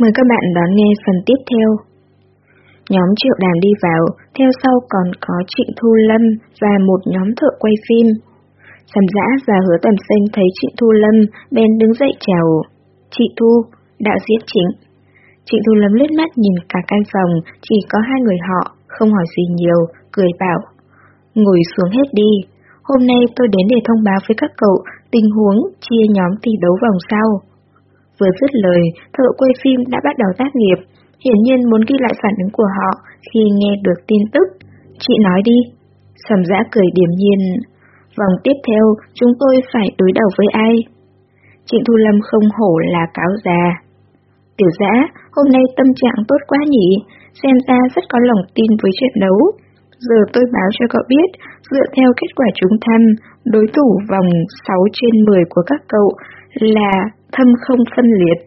Mời các bạn đón nghe phần tiếp theo. Nhóm triệu đàm đi vào, theo sau còn có Trịnh Thu Lâm và một nhóm thợ quay phim. Sầm dã và hứa tầm sinh thấy Trịnh Thu Lâm, bèn đứng dậy chào. Chị Thu, đạo diễn chính. Trịnh Thu Lâm lướt mắt nhìn cả căn phòng, chỉ có hai người họ, không hỏi gì nhiều, cười bảo. Ngồi xuống hết đi, hôm nay tôi đến để thông báo với các cậu tình huống chia nhóm thi đấu vòng sau. Vừa dứt lời, thợ quay phim đã bắt đầu tác nghiệp, hiển nhiên muốn ghi lại phản ứng của họ khi nghe được tin tức. Chị nói đi. Sầm dã cười điềm nhiên. Vòng tiếp theo, chúng tôi phải đối đầu với ai? Trịnh Thu Lâm không hổ là cáo già. Tiểu giã, hôm nay tâm trạng tốt quá nhỉ, xem ra rất có lòng tin với trận đấu. Giờ tôi báo cho cậu biết, dựa theo kết quả chúng thăm, đối thủ vòng 6 trên 10 của các cậu là thâm không phân liệt.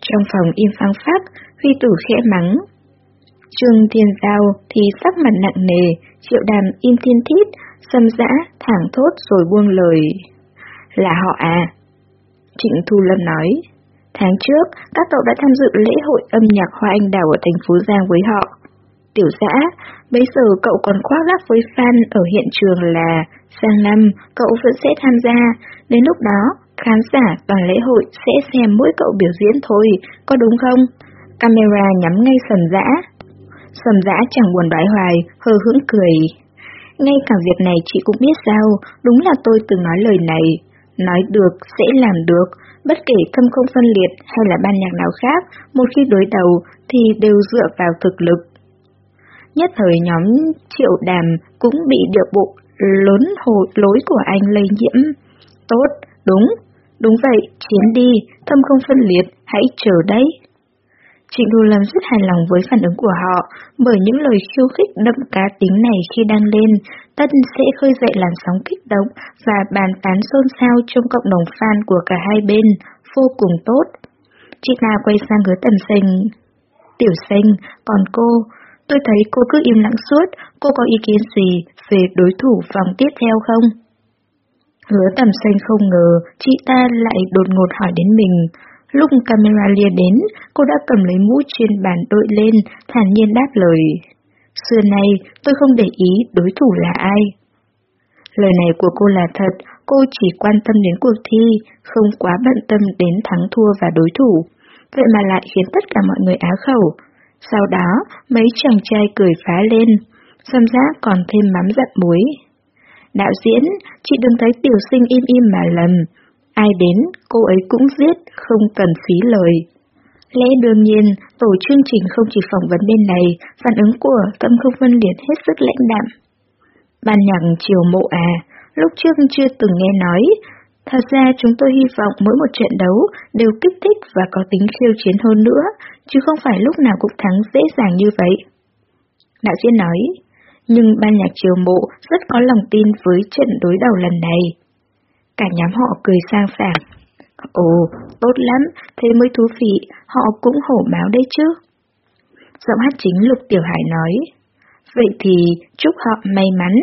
Trong phòng im phang phát, Huy Tử khẽ mắng. Trương Thiên Giao thì sắc mặt nặng nề, triệu đàm im thiên thít, xâm dã, thẳng thốt rồi buông lời. Là họ à? Trịnh Thu Lâm nói. Tháng trước, các cậu đã tham dự lễ hội âm nhạc Hoa Anh Đào ở thành phố Giang với họ. Tiểu giã, bây giờ cậu còn khoác lác với fan ở hiện trường là sang năm cậu vẫn sẽ tham gia, đến lúc đó khán giả toàn lễ hội sẽ xem mỗi cậu biểu diễn thôi, có đúng không? Camera nhắm ngay sầm dã. Sầm dã chẳng buồn bãi hoài, hờ hững cười. Ngay cả việc này chị cũng biết sao, đúng là tôi từng nói lời này. Nói được sẽ làm được, bất kể thâm không phân liệt hay là ban nhạc nào khác, một khi đối đầu thì đều dựa vào thực lực. Nhất thời nhóm triệu đàm cũng bị điệu bộ lớn hồ lối của anh lây nhiễm. Tốt, đúng, đúng vậy, chiến đi, thâm không phân liệt, hãy chờ đấy. Trịnh Đô Lâm rất hài lòng với phản ứng của họ, bởi những lời khiêu khích đậm cá tính này khi đăng lên, tất sẽ khơi dậy làn sóng kích động và bàn tán xôn xao trong cộng đồng fan của cả hai bên, vô cùng tốt. Chị Na quay sang hứa tầm sinh. Tiểu sinh, còn cô, tôi thấy cô cứ im lặng suốt, cô có ý kiến gì về đối thủ vòng tiếp theo không? Hứa tầm xanh không ngờ chị ta lại đột ngột hỏi đến mình. Lúc camera lia đến, cô đã cầm lấy mũ trên bàn đội lên, thản nhiên đáp lời. Xưa nay, tôi không để ý đối thủ là ai. Lời này của cô là thật, cô chỉ quan tâm đến cuộc thi, không quá bận tâm đến thắng thua và đối thủ. Vậy mà lại khiến tất cả mọi người á khẩu. Sau đó, mấy chàng trai cười phá lên, xâm giác còn thêm mắm dặn muối. Đạo diễn, chị đừng thấy tiểu sinh im im mà lầm. Ai đến, cô ấy cũng giết, không cần phí lời. Lẽ đương nhiên, tổ chương trình không chỉ phỏng vấn bên này, phản ứng của tâm không phân liệt hết sức lãnh đạm. Ban nhạc chiều mộ à, lúc trước chưa từng nghe nói. Thật ra chúng tôi hy vọng mỗi một trận đấu đều kích thích và có tính khiêu chiến hơn nữa, chứ không phải lúc nào cũng thắng dễ dàng như vậy. Đạo diễn nói, nhưng ban nhạc chiều mộ rất có lòng tin với trận đối đầu lần này. Cả nhóm họ cười sang sảng. Ồ, tốt lắm, thế mới thú vị, họ cũng hổ báo đấy chứ. Giọng hát chính Lục Tiểu Hải nói. Vậy thì chúc họ may mắn.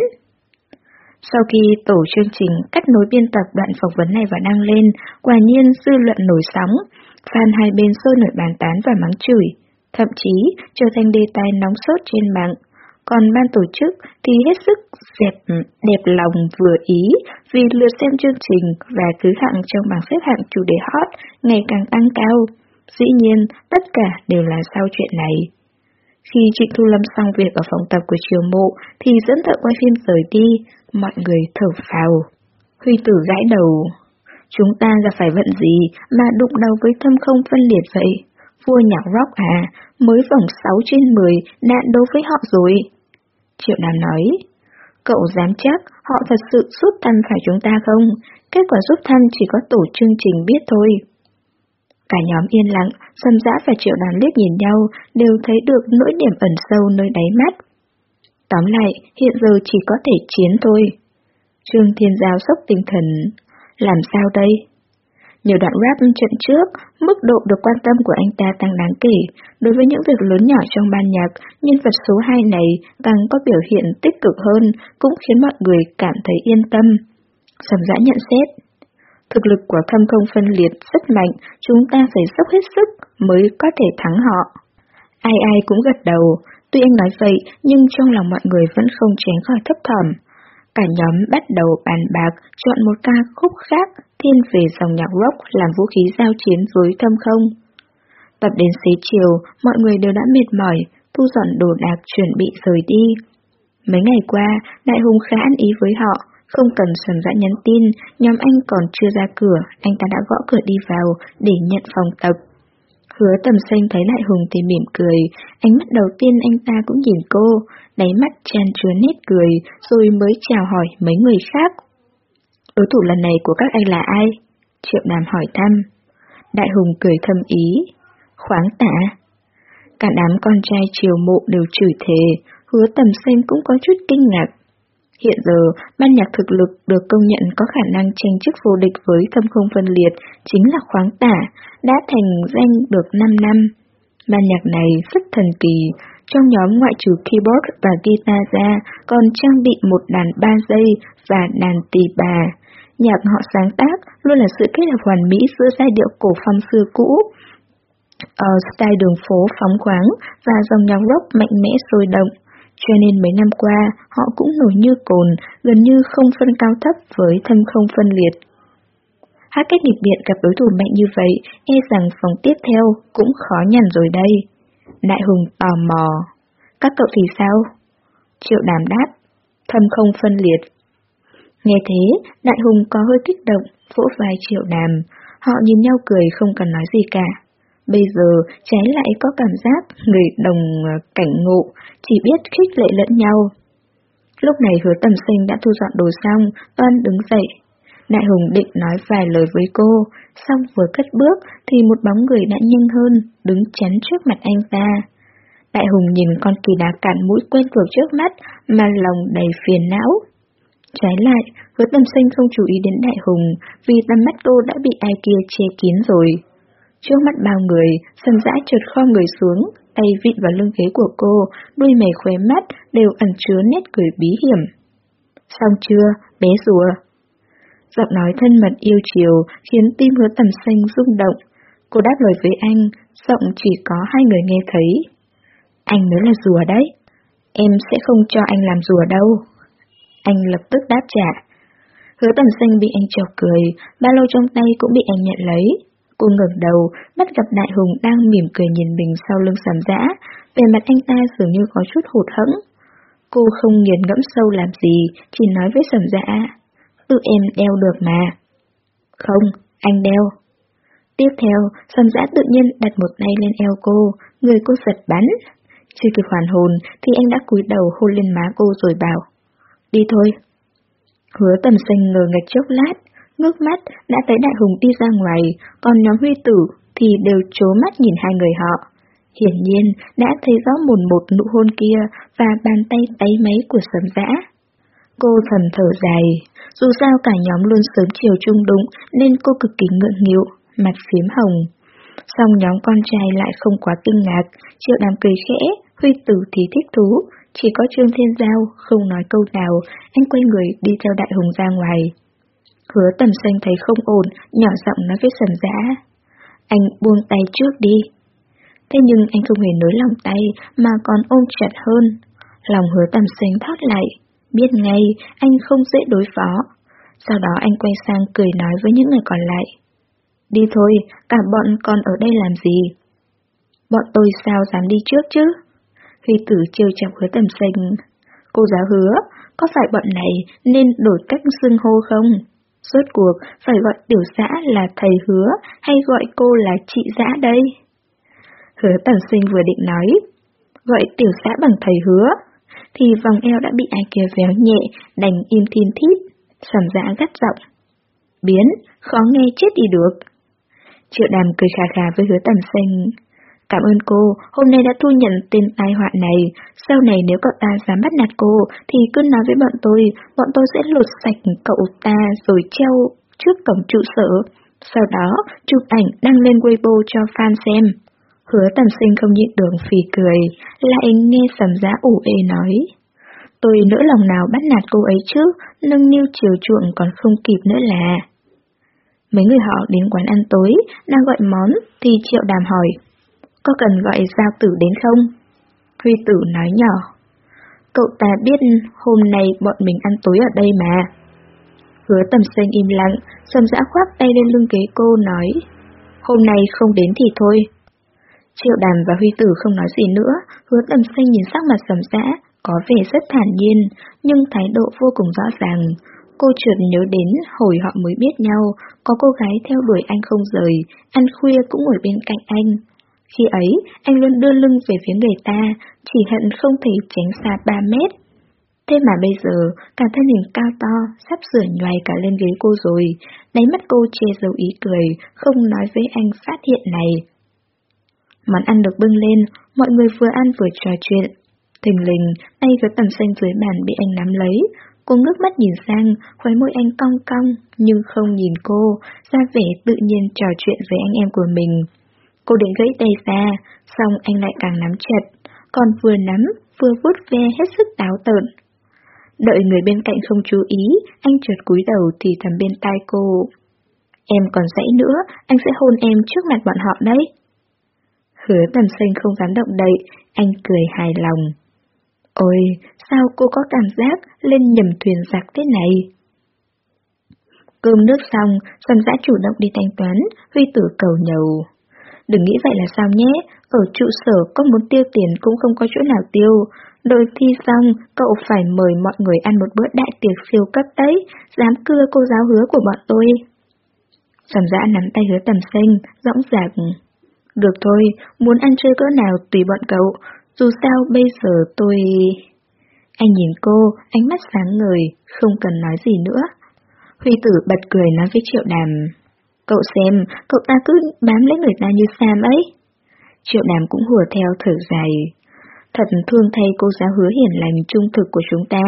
Sau khi tổ chương trình cắt nối biên tập đoạn phỏng vấn này và đăng lên, quả nhiên dư luận nổi sóng, fan hai bên sôi nổi bàn tán và mắng chửi, thậm chí trở thành đề tài nóng sốt trên mạng. Còn ban tổ chức thì hết sức dẹp đẹp lòng vừa ý vì lượt xem chương trình và thứ hạng trong bảng xếp hạng chủ đề hot ngày càng tăng cao. Dĩ nhiên, tất cả đều là sau chuyện này. Khi Trịnh Thu Lâm xong việc ở phòng tập của Triều Mộ thì dẫn thợ quay phim rời đi, mọi người thở phào. Huy tử gãi đầu. Chúng ta là phải vận gì mà đụng đầu với thâm không phân liệt vậy? Vua nhạc rock à, mới vòng 6 trên 10 đã đấu với họ rồi. Triệu Nam nói, cậu dám chắc họ thật sự rút thăm phải chúng ta không? Kết quả rút thăm chỉ có tổ chương trình biết thôi. Cả nhóm yên lặng, Sâm Giã và Triệu Đàm liếc nhìn nhau, đều thấy được nỗi điểm ẩn sâu nơi đáy mắt. Tóm lại, hiện giờ chỉ có thể chiến thôi. Trương Thiên Giao sốc tinh thần. Làm sao đây? Nhiều đoạn rap trận trước, mức độ được quan tâm của anh ta tăng đáng kể. Đối với những việc lớn nhỏ trong ban nhạc, nhân vật số 2 này càng có biểu hiện tích cực hơn, cũng khiến mọi người cảm thấy yên tâm. Sầm dã nhận xét. Thực lực của thâm không phân liệt rất mạnh, chúng ta phải dốc hết sức mới có thể thắng họ. Ai ai cũng gật đầu, tuy anh nói vậy nhưng trong lòng mọi người vẫn không tránh khỏi thấp thỏm. Cả nhóm bắt đầu bàn bạc chọn một ca khúc khác thiên về dòng nhạc rock làm vũ khí giao chiến với thâm không. Tập đến xế chiều, mọi người đều đã mệt mỏi, thu dọn đồ đạc chuẩn bị rời đi. Mấy ngày qua, Đại Hùng khá ăn ý với họ, không cần sầm dã nhắn tin, nhóm anh còn chưa ra cửa, anh ta đã gõ cửa đi vào để nhận phòng tập. Hứa tầm xanh thấy Đại Hùng thì mỉm cười, ánh mắt đầu tiên anh ta cũng nhìn cô, đáy mắt tràn chứa nét cười, rồi mới chào hỏi mấy người khác. Đối thủ lần này của các anh là ai? Triệu Đàm hỏi thăm. Đại Hùng cười thâm ý. Khoáng tả. Cả đám con trai triều mộ đều chửi thề, hứa tầm xem cũng có chút kinh ngạc. Hiện giờ, ban nhạc thực lực được công nhận có khả năng tranh chức vô địch với thâm không phân liệt chính là khoáng tả, đã thành danh được 5 năm. Ban nhạc này rất thần kỳ, trong nhóm ngoại trừ keyboard và guitar ra còn trang bị một đàn ba dây và đàn tỳ bà. Nhạc họ sáng tác luôn là sự kết hợp hoàn mỹ giữa giai điệu cổ phong xưa cũ, uh, style đường phố phóng khoáng và dòng nhạc rock mạnh mẽ sôi động. Cho nên mấy năm qua, họ cũng nổi như cồn, gần như không phân cao thấp với thâm không phân liệt. Hát cách nhịp điện gặp đối thủ mạnh như vậy, e rằng phòng tiếp theo cũng khó nhằn rồi đây. Đại Hùng tò mò. Các cậu thì sao? Triệu đàm đáp. Thâm không phân liệt. Nghe thế, Đại Hùng có hơi kích động, vỗ vai triệu đàm. Họ nhìn nhau cười không cần nói gì cả. Bây giờ trái lại có cảm giác người đồng ờ, cảnh ngộ, chỉ biết khích lệ lẫn nhau. Lúc này hứa tầm sinh đã thu dọn đồ xong, toan đứng dậy. Đại Hùng định nói vài lời với cô, xong vừa cất bước thì một bóng người đã nhanh hơn, đứng chắn trước mặt anh ta. Đại Hùng nhìn con kỳ đá cản mũi quen thuộc trước mắt mà lòng đầy phiền não. Trái lại, hứa tầm sinh không chú ý đến Đại Hùng vì tầm mắt cô đã bị ai kia che kín rồi. Trước mắt bao người, sầm dã trượt kho người xuống, tay vịn vào lưng ghế của cô, đuôi mày khóe mắt đều ẩn chứa nét cười bí hiểm. Xong chưa, bé rùa? Giọng nói thân mật yêu chiều khiến tim hứa tầm xanh rung động. Cô đáp lời với anh, giọng chỉ có hai người nghe thấy. Anh mới là rùa đấy. Em sẽ không cho anh làm rùa đâu. Anh lập tức đáp trả. Hứa tầm xanh bị anh chọc cười, ba lô trong tay cũng bị anh nhận lấy. Cô ngẩng đầu, bắt gặp Đại Hùng đang mỉm cười nhìn mình sau lưng sầm dã, về mặt anh ta dường như có chút hụt hẫng. Cô không nghiền ngẫm sâu làm gì, chỉ nói với sầm dã, tự em đeo được mà. Không, anh đeo. Tiếp theo, sầm dã tự nhiên đặt một tay lên eo cô, người cô giật bắn. Chưa kịp hoàn hồn thì anh đã cúi đầu hôn lên má cô rồi bảo. Đi thôi. Hứa tầm xanh ngờ ngạch chốc lát, ngước mắt đã thấy Đại Hùng đi ra ngoài, còn nhóm huy tử thì đều trố mắt nhìn hai người họ. Hiển nhiên đã thấy rõ mồn một nụ hôn kia và bàn tay tay máy của sầm dã. Cô thầm thở dài, dù sao cả nhóm luôn sớm chiều chung đụng nên cô cực kỳ ngượng nghịu, mặt phím hồng. Xong nhóm con trai lại không quá kinh ngạc, triệu đàm cười khẽ, huy tử thì thích thú, chỉ có Trương Thiên Giao không nói câu nào, anh quay người đi theo đại hùng ra ngoài. Hứa tầm xanh thấy không ổn, nhỏ giọng nói với sầm dã. Anh buông tay trước đi. Thế nhưng anh không hề nới lòng tay mà còn ôm chặt hơn. Lòng hứa tầm xanh thoát lại, biết ngay anh không dễ đối phó. Sau đó anh quay sang cười nói với những người còn lại. Đi thôi, cả bọn còn ở đây làm gì? Bọn tôi sao dám đi trước chứ? Huy tử trêu chọc hứa tầm xanh. Cô giáo hứa, có phải bọn này nên đổi cách xưng hô không? Rốt cuộc, phải gọi tiểu xã là thầy hứa hay gọi cô là chị giã đây? Hứa tần sinh vừa định nói, gọi tiểu xã bằng thầy hứa, thì vòng eo đã bị ai kia véo nhẹ, đành im thiên thít, sầm dã gắt giọng. Biến, khó nghe chết đi được. Triệu đàm cười khà khà với hứa tần sinh. Cảm ơn cô, hôm nay đã thu nhận tên tai họa này. Sau này nếu cậu ta dám bắt nạt cô, thì cứ nói với bọn tôi, bọn tôi sẽ lột sạch cậu ta rồi treo trước cổng trụ sở. Sau đó, chụp ảnh đăng lên Weibo cho fan xem. Hứa tầm sinh không nhịn đường phì cười, lại nghe sầm giá ủ ê nói. Tôi nỡ lòng nào bắt nạt cô ấy chứ, nâng niu chiều chuộng còn không kịp nữa là. Mấy người họ đến quán ăn tối, đang gọi món, thì Triệu Đàm hỏi. Có cần gọi Giao Tử đến không? Huy Tử nói nhỏ. Cậu ta biết hôm nay bọn mình ăn tối ở đây mà. Hứa tầm xanh im lặng, sầm dã khoác tay lên lưng ghế cô nói. Hôm nay không đến thì thôi. Triệu đàm và Huy Tử không nói gì nữa, hứa tầm xanh nhìn sắc mặt sầm dã, có vẻ rất thản nhiên, nhưng thái độ vô cùng rõ ràng. Cô chợt nhớ đến hồi họ mới biết nhau, có cô gái theo đuổi anh không rời, ăn khuya cũng ngồi bên cạnh anh. Khi ấy, anh luôn đưa lưng về phía người ta, chỉ hận không thể tránh xa 3 mét. Thế mà bây giờ, cả thân hình cao to, sắp sửa nhoài cả lên ghế cô rồi, đáy mắt cô che giấu ý cười, không nói với anh phát hiện này. Món ăn được bưng lên, mọi người vừa ăn vừa trò chuyện. Thình lình, tay với tầm xanh dưới bàn bị anh nắm lấy. Cô ngước mắt nhìn sang, khóe môi anh cong cong, nhưng không nhìn cô, ra vẻ tự nhiên trò chuyện với anh em của mình. Cô định gãy tay ra, xong anh lại càng nắm chặt, còn vừa nắm, vừa vuốt ve hết sức táo tợn. Đợi người bên cạnh không chú ý, anh trượt cúi đầu thì thầm bên tai cô. Em còn dãy nữa, anh sẽ hôn em trước mặt bọn họ đấy. Hứa tầm xanh không dám động đậy, anh cười hài lòng. Ôi, sao cô có cảm giác lên nhầm thuyền giặc thế này? Cơm nước xong, Sầm giã chủ động đi thanh toán, Huy tử cầu nhầu. Đừng nghĩ vậy là sao nhé, ở trụ sở có muốn tiêu tiền cũng không có chỗ nào tiêu. Đôi thi xong, cậu phải mời mọi người ăn một bữa đại tiệc siêu cấp đấy, dám cưa cô giáo hứa của bọn tôi. Sầm dã nắm tay hứa tầm xanh, dõng dạc. Được thôi, muốn ăn chơi cỡ nào tùy bọn cậu, dù sao bây giờ tôi... Anh nhìn cô, ánh mắt sáng ngời, không cần nói gì nữa. Huy tử bật cười nói với triệu đàm. Cậu xem, cậu ta cứ bám lấy người ta như Sam ấy. Triệu đàm cũng hùa theo thở dài. Thật thương thay cô giáo hứa hiển lành trung thực của chúng ta.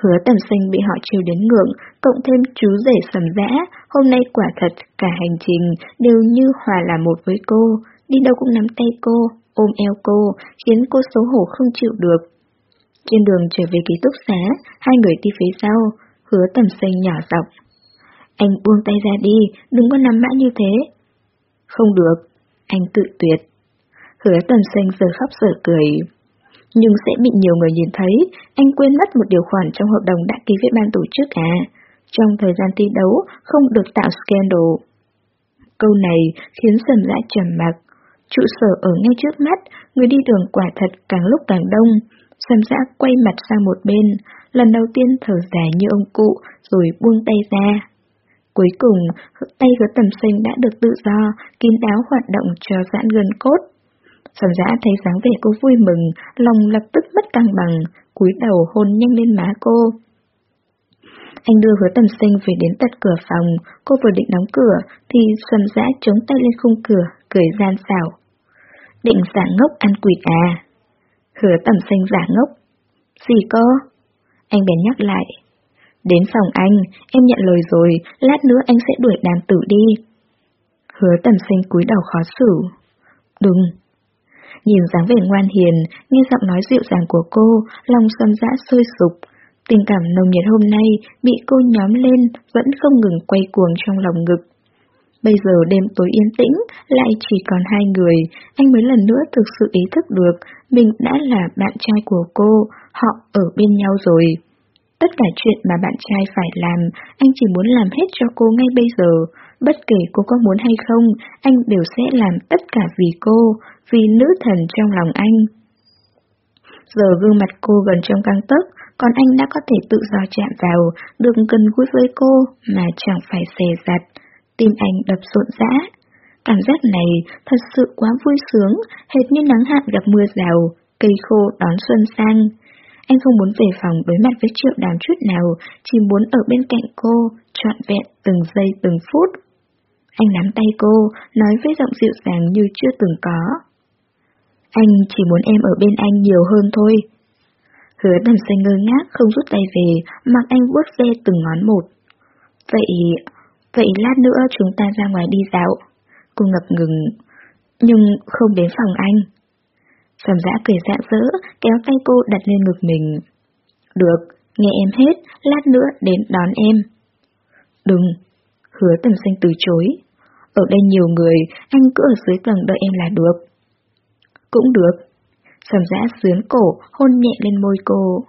Hứa tầm sinh bị họ chiều đến ngượng, cộng thêm chú rể sầm dã, hôm nay quả thật cả hành trình đều như hòa là một với cô, đi đâu cũng nắm tay cô, ôm eo cô, khiến cô xấu hổ không chịu được. Trên đường trở về ký túc xá, hai người đi phía sau, hứa tầm sinh nhỏ giọng. Anh buông tay ra đi, đừng có nằm mãi như thế. Không được, anh tự tuyệt. Hứa tần xanh giờ khóc giờ cười. Nhưng sẽ bị nhiều người nhìn thấy, anh quên mất một điều khoản trong hợp đồng đã ký với ban tổ chức à. Trong thời gian thi đấu, không được tạo scandal. Câu này khiến sầm dã trầm mặc. Trụ sở ở ngay trước mắt, người đi đường quả thật càng lúc càng đông. Sầm dã quay mặt sang một bên, lần đầu tiên thở dài như ông cụ, rồi buông tay ra. Cuối cùng, tay hứa tầm xanh đã được tự do, kín đáo hoạt động cho giãn gần cốt. Sầm giã thấy dáng vẻ cô vui mừng, lòng lập tức mất căng bằng, cúi đầu hôn nhanh lên má cô. Anh đưa hứa tầm sinh về đến tận cửa phòng, cô vừa định đóng cửa, thì sầm dã chống tay lên khung cửa, cười gian xảo. Định giả ngốc ăn quỷ à? Hứa tầm sinh giả ngốc. Gì cơ? Anh bèn nhắc lại. Đến phòng anh, em nhận lời rồi, lát nữa anh sẽ đuổi đàn tử đi. Hứa tầm xanh cúi đầu khó xử. Đừng. Nhìn dáng vẻ ngoan hiền, nghe giọng nói dịu dàng của cô, lòng xuân dã sôi sục. Tình cảm nồng nhiệt hôm nay bị cô nhóm lên, vẫn không ngừng quay cuồng trong lòng ngực. Bây giờ đêm tối yên tĩnh, lại chỉ còn hai người, anh mới lần nữa thực sự ý thức được mình đã là bạn trai của cô, họ ở bên nhau rồi. Tất cả chuyện mà bạn trai phải làm, anh chỉ muốn làm hết cho cô ngay bây giờ. Bất kể cô có muốn hay không, anh đều sẽ làm tất cả vì cô, vì nữ thần trong lòng anh. Giờ gương mặt cô gần trong căng tấc, còn anh đã có thể tự do chạm vào, được gần gũi với cô mà chẳng phải xè giặt. Tim anh đập rộn rã. Cảm giác này thật sự quá vui sướng, hệt như nắng hạn gặp mưa rào, cây khô đón xuân sang. Anh không muốn về phòng đối mặt với triệu đàm chút nào, chỉ muốn ở bên cạnh cô, trọn vẹn từng giây từng phút. Anh nắm tay cô, nói với giọng dịu dàng như chưa từng có. Anh chỉ muốn em ở bên anh nhiều hơn thôi. Hứa đầm xanh ngơ ngác không rút tay về, mặc anh vuốt ve từng ngón một. Vậy, vậy lát nữa chúng ta ra ngoài đi dạo. Cô ngập ngừng, nhưng không đến phòng anh. Sầm dã cười dạng dỡ, kéo tay cô đặt lên ngực mình. Được, nghe em hết, lát nữa đến đón em. Đừng. Hứa tầm xanh từ chối. Ở đây nhiều người, anh cứ ở dưới tầng đợi em là được. Cũng được. Sầm dã sướn cổ, hôn nhẹ lên môi cô.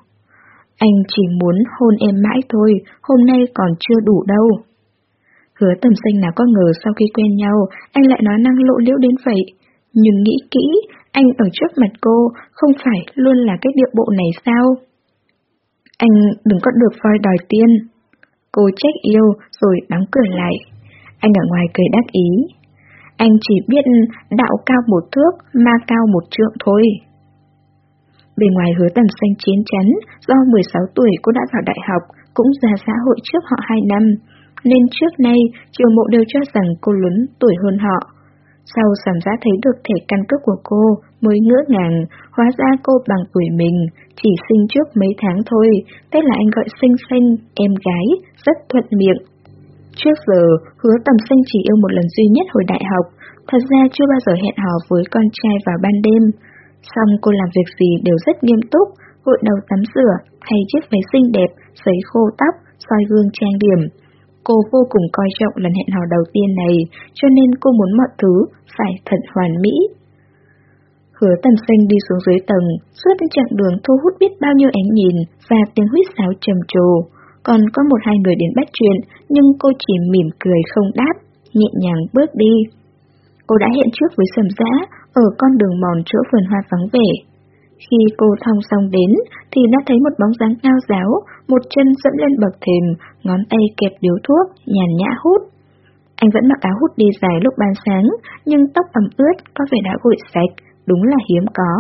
Anh chỉ muốn hôn em mãi thôi, hôm nay còn chưa đủ đâu. Hứa tầm xanh nào có ngờ sau khi quen nhau, anh lại nói năng lộ liễu đến vậy. Nhưng nghĩ kỹ, anh ở trước mặt cô không phải luôn là cái điệu bộ này sao? Anh đừng có được voi đòi tiên. Cô trách yêu rồi đóng cửa lại. Anh ở ngoài cười đắc ý. Anh chỉ biết đạo cao một thước, ma cao một trượng thôi. Bề ngoài hứa tầm xanh chiến chắn, do 16 tuổi cô đã vào đại học, cũng ra xã hội trước họ 2 năm, nên trước nay triều mộ đều cho rằng cô lớn tuổi hơn họ. Sau sầm giá thấy được thẻ căn cước của cô, mới ngỡ ngàng, hóa ra cô bằng tuổi mình, chỉ sinh trước mấy tháng thôi, thế là anh gọi xinh xinh, em gái, rất thuận miệng. Trước giờ, hứa tầm xanh chỉ yêu một lần duy nhất hồi đại học, thật ra chưa bao giờ hẹn hò với con trai vào ban đêm. Xong cô làm việc gì đều rất nghiêm túc, gội đầu tắm rửa, thay chiếc váy xinh đẹp, sấy khô tóc, soi gương trang điểm. Cô vô cùng coi trọng lần hẹn hò đầu tiên này, cho nên cô muốn mọi thứ phải thật hoàn mỹ. Hứa tầm xanh đi xuống dưới tầng, suốt chặng đường thu hút biết bao nhiêu ánh nhìn và tiếng huýt sáo trầm trồ. Còn có một hai người đến bắt chuyện, nhưng cô chỉ mỉm cười không đáp, nhẹ nhàng bước đi. Cô đã hẹn trước với sầm dã, ở con đường mòn chỗ vườn hoa vắng vẻ. Khi cô thong xong đến, thì đã thấy một bóng dáng cao giáo, một chân dẫn lên bậc thềm, ngón tay kẹp điếu thuốc, nhàn nhã hút. Anh vẫn mặc áo hút đi dài lúc ban sáng, nhưng tóc ẩm ướt có vẻ đã gội sạch, đúng là hiếm có.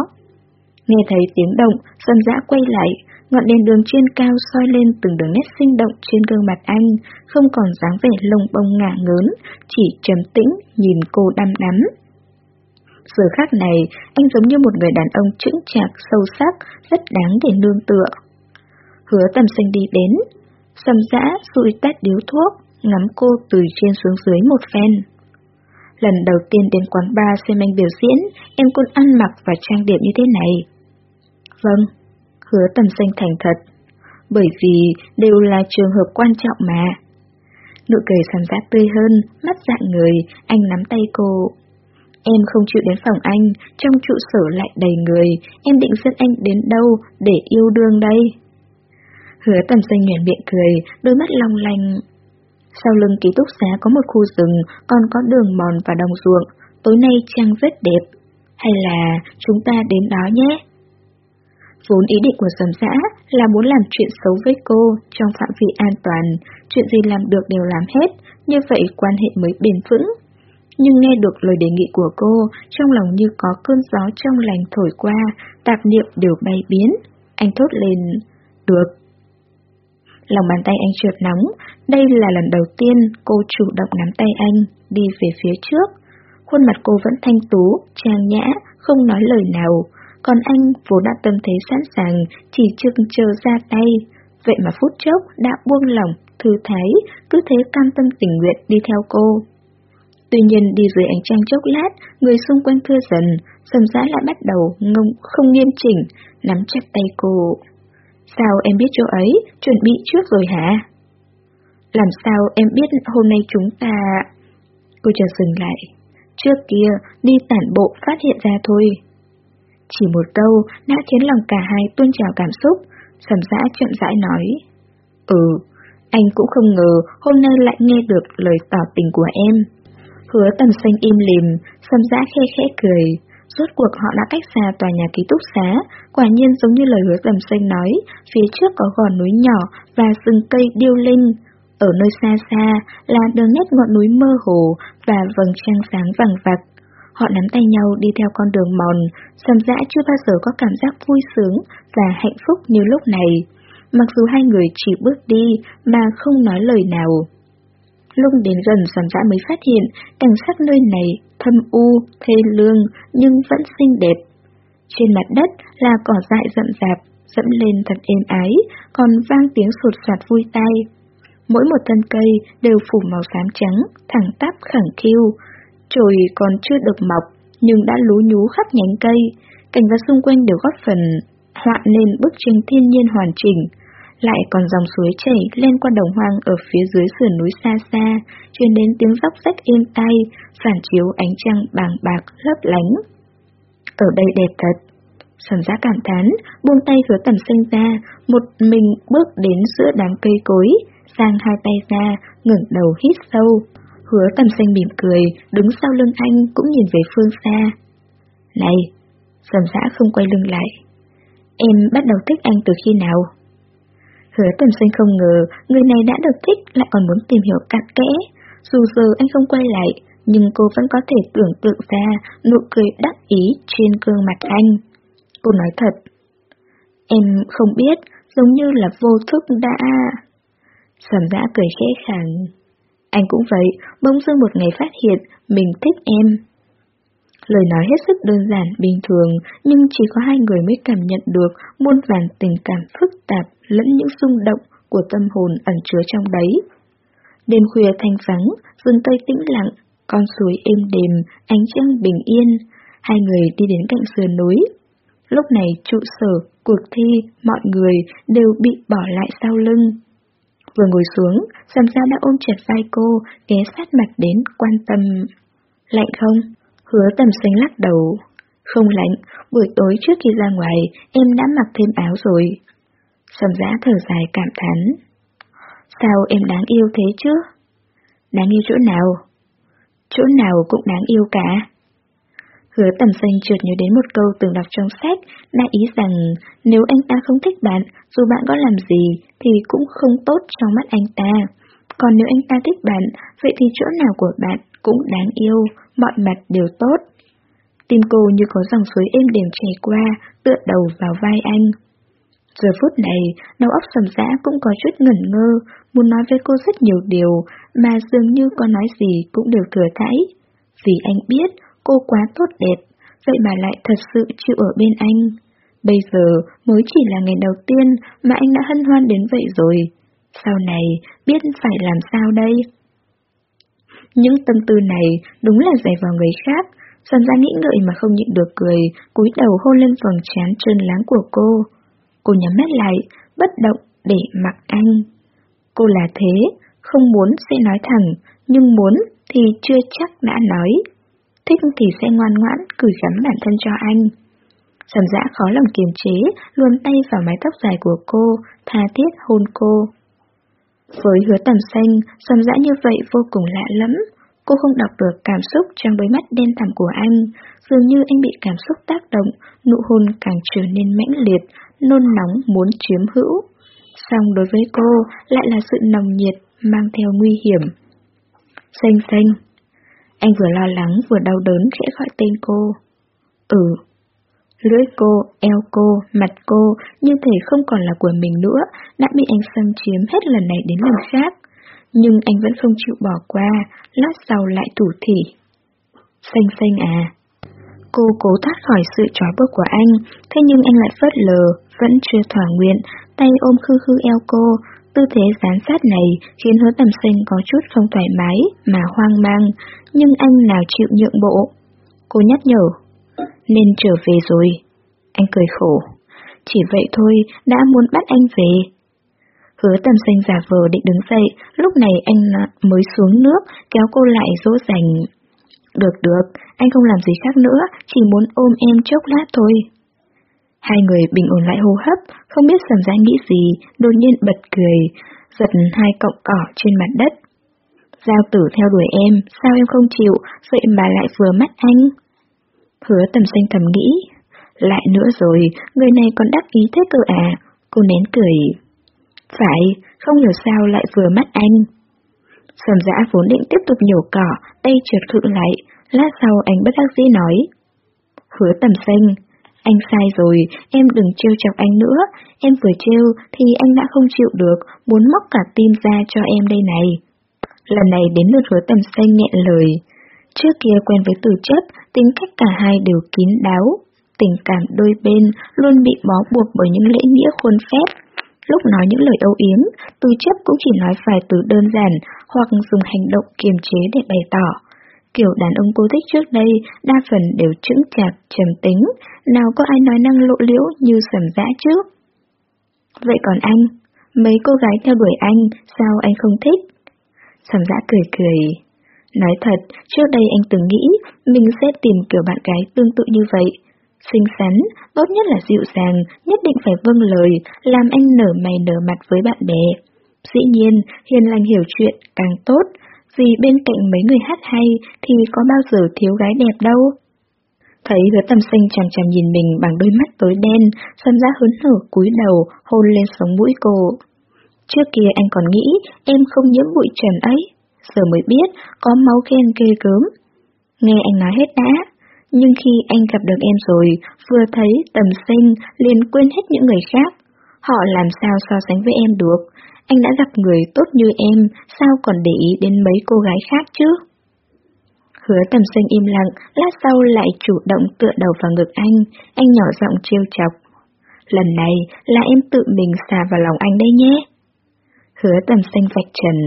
Nghe thấy tiếng động, sân Dã quay lại, ngọn đèn đường trên cao soi lên từng đường nét sinh động trên gương mặt anh, không còn dáng vẻ lông bông ngả ngớn, chỉ trầm tĩnh nhìn cô đăm đắm. Giờ khác này, anh giống như một người đàn ông chững chạc, sâu sắc, rất đáng để nương tựa. Hứa tầm sinh đi đến, sầm dã rụi tét điếu thuốc, ngắm cô từ trên xuống dưới một phen. Lần đầu tiên đến quán bar xem anh biểu diễn, em cũng ăn mặc và trang điểm như thế này. Vâng, hứa tầm xanh thành thật. Bởi vì đều là trường hợp quan trọng mà. Nụ cười sầm dã tươi hơn, mắt dạng người, anh nắm tay cô. Em không chịu đến phòng anh, trong trụ sở lại đầy người, em định dẫn anh đến đâu để yêu đương đây? Hứa tầm xanh nhuền miệng cười, đôi mắt long lanh. Sau lưng ký túc xá có một khu rừng, còn có đường mòn và đồng ruộng, tối nay trăng rất đẹp. Hay là chúng ta đến đó nhé? Vốn ý định của sầm xã là muốn làm chuyện xấu với cô trong phạm vi an toàn, chuyện gì làm được đều làm hết, như vậy quan hệ mới bền vững. Nhưng nghe được lời đề nghị của cô, trong lòng như có cơn gió trong lành thổi qua, tạp niệm đều bay biến. Anh thốt lên, được. Lòng bàn tay anh trượt nóng, đây là lần đầu tiên cô chủ động nắm tay anh, đi về phía trước. Khuôn mặt cô vẫn thanh tú, trang nhã, không nói lời nào, còn anh vốn đã tâm thế sẵn sàng, chỉ chừng chờ ra tay. Vậy mà phút chốc đã buông lỏng, thư thái, cứ thế cam tâm tình nguyện đi theo cô. Tuy nhiên đi dưới ánh trăng chốc lát, người xung quanh thưa dần, sầm giá lại bắt đầu ngông không nghiêm chỉnh, nắm chặt tay cô. Sao em biết chỗ ấy, chuẩn bị trước rồi hả? Làm sao em biết hôm nay chúng ta... Cô chờ dừng lại. Trước kia, đi tản bộ phát hiện ra thôi. Chỉ một câu đã khiến lòng cả hai tuôn trào cảm xúc, sầm giã chậm rãi nói. Ừ, anh cũng không ngờ hôm nay lại nghe được lời tỏ tình của em. Hứa tầm xanh im lìm, sầm dã khe khẽ cười. Rốt cuộc họ đã cách xa tòa nhà ký túc xá, quả nhiên giống như lời hứa tầm xanh nói, phía trước có gò núi nhỏ và rừng cây điêu linh. Ở nơi xa xa là đường nét ngọn núi mơ hồ và vầng trăng sáng vàng vặc. Họ nắm tay nhau đi theo con đường mòn, sầm dã chưa bao giờ có cảm giác vui sướng và hạnh phúc như lúc này. Mặc dù hai người chỉ bước đi mà không nói lời nào. Lúc đến gần dần dã mới phát hiện cảnh sắc nơi này thâm u, thê lương nhưng vẫn xinh đẹp. Trên mặt đất là cỏ dại rậm rạp, dẫm lên thật êm ái, còn vang tiếng sụt soạt vui tai. Mỗi một thân cây đều phủ màu xám trắng, thẳng tắp khẳng khiu. Chồi còn chưa được mọc, nhưng đã lú nhú khắp nhánh cây. Cảnh vật xung quanh đều góp phần họa nên bức tranh thiên nhiên hoàn chỉnh lại còn dòng suối chảy lên qua đồng hoang ở phía dưới sườn núi xa xa, truyền đến tiếng róc rách êm tai, phản chiếu ánh trăng bàng bạc lấp lánh. Ở đây đẹp thật. Sầm giá cảm thán, buông tay hứa tầm xanh ra, một mình bước đến giữa đám cây cối, sang hai tay ra, ngẩng đầu hít sâu. Hứa tầm xanh mỉm cười, đứng sau lưng anh cũng nhìn về phương xa. Này, sầm giã không quay lưng lại. Em bắt đầu thích anh từ khi nào? Hứa tầm xanh không ngờ người này đã được thích lại còn muốn tìm hiểu cặn kẽ. Dù giờ anh không quay lại, nhưng cô vẫn có thể tưởng tượng ra nụ cười đắc ý trên gương mặt anh. Cô nói thật. Em không biết, giống như là vô thức đã... Sầm đã cười khẽ khàng. Anh cũng vậy, bỗng dưng một ngày phát hiện mình thích em. Lời nói hết sức đơn giản, bình thường, nhưng chỉ có hai người mới cảm nhận được muôn vàn tình cảm phức tạp lẫn những xung động của tâm hồn ẩn chứa trong đấy. Đêm khuya thanh vắng, rừng tây tĩnh lặng, con suối êm đềm, ánh trăng bình yên, hai người đi đến cạnh sườn núi. Lúc này trụ sở, cuộc thi, mọi người đều bị bỏ lại sau lưng. Vừa ngồi xuống, Sầm Gia đã ôm chặt vai cô, ghé sát mặt đến, quan tâm. Lạnh không? Hứa tầm xanh lắc đầu. Không lạnh, buổi tối trước khi ra ngoài, em đã mặc thêm áo rồi. Sầm giã thở dài cảm thán. Sao em đáng yêu thế chứ? Đáng yêu chỗ nào? Chỗ nào cũng đáng yêu cả. Hứa tầm xanh trượt nhớ đến một câu từng đọc trong sách, đã ý rằng nếu anh ta không thích bạn, dù bạn có làm gì thì cũng không tốt trong mắt anh ta. Còn nếu anh ta thích bạn, vậy thì chỗ nào của bạn cũng đáng yêu, mọi mặt đều tốt. Tim cô như có dòng suối êm đềm chảy qua, tựa đầu vào vai anh. Giờ phút này, đầu óc sầm dã cũng có chút ngẩn ngơ, muốn nói với cô rất nhiều điều, mà dường như có nói gì cũng đều thừa thãi. Vì anh biết, cô quá tốt đẹp, vậy mà lại thật sự chịu ở bên anh. Bây giờ mới chỉ là ngày đầu tiên mà anh đã hân hoan đến vậy rồi. Sau này, biết phải làm sao đây? Những tâm tư này đúng là dày vào người khác, Sầm ra nghĩ ngợi mà không nhịn được cười, cúi đầu hôn lên phần chán trơn láng của cô. Cô nhắm mắt lại, bất động để mặc anh. Cô là thế, không muốn sẽ nói thẳng, nhưng muốn thì chưa chắc đã nói. Thích thì sẽ ngoan ngoãn cử gắm bản thân cho anh. Sầm dã khó lòng kiềm chế, luồn tay vào mái tóc dài của cô, tha thiết hôn cô. Với hứa tầm xanh, sầm dã như vậy vô cùng lạ lắm. Cô không đọc được cảm xúc trong đôi mắt đen thẳm của anh, dường như anh bị cảm xúc tác động, nụ hôn càng trở nên mãnh liệt, nôn nóng muốn chiếm hữu. Song đối với cô lại là sự nồng nhiệt, mang theo nguy hiểm. Xanh xanh. Anh vừa lo lắng vừa đau đớn khẽ gọi tên cô. Ừ. Lưỡi cô, eo cô, mặt cô như thể không còn là của mình nữa, đã bị anh xâm chiếm hết lần này đến lần khác. Nhưng anh vẫn không chịu bỏ qua, lát sau lại thủ thỉ. Xanh xanh à. Cô cố thoát khỏi sự trói buộc của anh, thế nhưng anh lại phớt lờ, vẫn chưa thỏa nguyện, tay ôm khư khư eo cô, tư thế gián sát này khiến hứa tầm xanh có chút không thoải mái mà hoang mang, nhưng anh nào chịu nhượng bộ. Cô nhắc nhở, nên trở về rồi. Anh cười khổ, chỉ vậy thôi đã muốn bắt anh về. Hứa tầm xanh giả vờ định đứng dậy, lúc này anh à, mới xuống nước, kéo cô lại dỗ dành. Được được, anh không làm gì khác nữa, chỉ muốn ôm em chốc lát thôi. Hai người bình ổn lại hô hấp, không biết sầm ra nghĩ gì, đột nhiên bật cười, giật hai cọng cỏ trên mặt đất. Giao tử theo đuổi em, sao em không chịu, vậy mà lại vừa mắt anh? Hứa tầm xanh thầm nghĩ, lại nữa rồi, người này còn đắc ý thế cơ à, cô nén cười. Phải, không hiểu sao lại vừa mắt anh. Sầm giã vốn định tiếp tục nhổ cỏ, tay trượt thượng lại, lát sau anh bất đắc dĩ nói. Hứa tầm xanh, anh sai rồi, em đừng trêu chọc anh nữa, em vừa trêu thì anh đã không chịu được, muốn móc cả tim ra cho em đây này. Lần này đến lượt hứa tầm xanh nghẹn lời. Trước kia quen với từ chấp, tính cách cả hai đều kín đáo. Tình cảm đôi bên luôn bị bó buộc bởi những lễ nghĩa khuôn phép. Lúc nói những lời âu yếm, từ chấp cũng chỉ nói vài từ đơn giản hoặc dùng hành động kiềm chế để bày tỏ. Kiểu đàn ông cô thích trước đây đa phần đều chững chạc, trầm tính, nào có ai nói năng lộ liễu như sầm dã trước Vậy còn anh, mấy cô gái theo đuổi anh, sao anh không thích? Sầm dã cười cười. Nói thật, trước đây anh từng nghĩ mình sẽ tìm kiểu bạn gái tương tự như vậy. Xinh xắn, tốt nhất là dịu dàng, nhất định phải vâng lời, làm anh nở mày nở mặt với bạn bè. Dĩ nhiên, hiền lành hiểu chuyện càng tốt, vì bên cạnh mấy người hát hay thì có bao giờ thiếu gái đẹp đâu. Thấy hứa tầm xanh chằm chằm nhìn mình bằng đôi mắt tối đen, xâm ra hớn hở cúi đầu, hôn lên sống mũi cô. Trước kia anh còn nghĩ em không nhiễm bụi trần ấy, giờ mới biết có máu khen kê cớm. Nghe anh nói hết đã, nhưng khi anh gặp được em rồi, vừa thấy tầm xanh liền quên hết những người khác. Họ làm sao so sánh với em được, anh đã gặp người tốt như em, sao còn để ý đến mấy cô gái khác chứ? Hứa tầm xanh im lặng, lát sau lại chủ động tựa đầu vào ngực anh, anh nhỏ giọng trêu chọc. Lần này là em tự mình xà vào lòng anh đây nhé. Hứa tầm xanh vạch trần.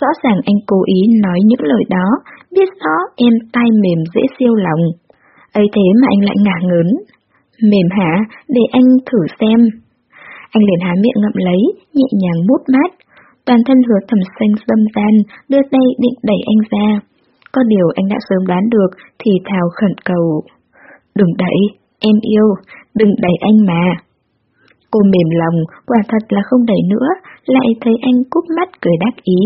Rõ ràng anh cố ý nói những lời đó, biết rõ em tai mềm dễ siêu lòng. ấy thế mà anh lại ngả ngớn. Mềm hả, để anh thử xem. Anh liền há miệng ngậm lấy, nhẹ nhàng mút mát. Toàn thân hứa thầm xanh dâm gian, đưa tay định đẩy anh ra. Có điều anh đã sớm đoán được, thì thào khẩn cầu. Đừng đẩy, em yêu, đừng đẩy anh mà. Cô mềm lòng, quả thật là không đẩy nữa, lại thấy anh cúp mắt cười đắc ý.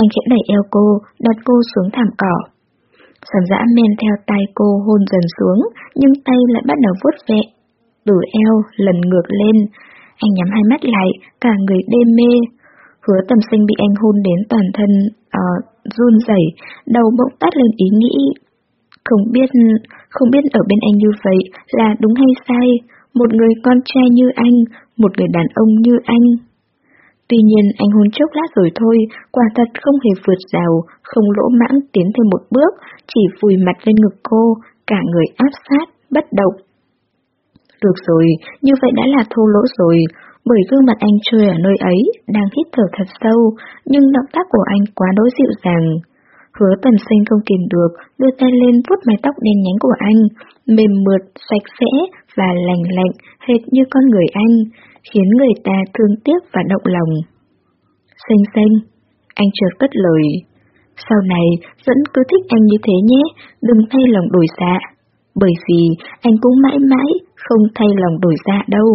Anh khẽ đẩy eo cô, đặt cô xuống thảm cỏ. Sầm dã men theo tay cô hôn dần xuống, nhưng tay lại bắt đầu vuốt ve. Từ eo, lần ngược lên, anh nhắm hai mắt lại, cả người đê mê. Hứa tầm sinh bị anh hôn đến toàn thân, uh, run rẩy, đầu bỗng tắt lên ý nghĩ. Không biết, không biết ở bên anh như vậy là đúng hay sai, một người con trai như anh, một người đàn ông như anh. Tuy nhiên anh hôn chốc lát rồi thôi, quả thật không hề vượt rào, không lỗ mãng tiến thêm một bước, chỉ vùi mặt lên ngực cô, cả người áp sát, bất động. Được rồi, như vậy đã là thô lỗ rồi, bởi gương mặt anh chơi ở nơi ấy, đang hít thở thật sâu, nhưng động tác của anh quá đối dịu dàng. Hứa tầm sinh không kìm được, đưa tay lên vuốt mái tóc đen nhánh của anh, mềm mượt, sạch sẽ và lành lạnh, hệt như con người anh, khiến người ta thương tiếc và động lòng. Xanh xanh, anh chợt cất lời. Sau này, vẫn cứ thích anh như thế nhé, đừng thay lòng đổi dạ bởi vì anh cũng mãi mãi không thay lòng đổi dạ đâu.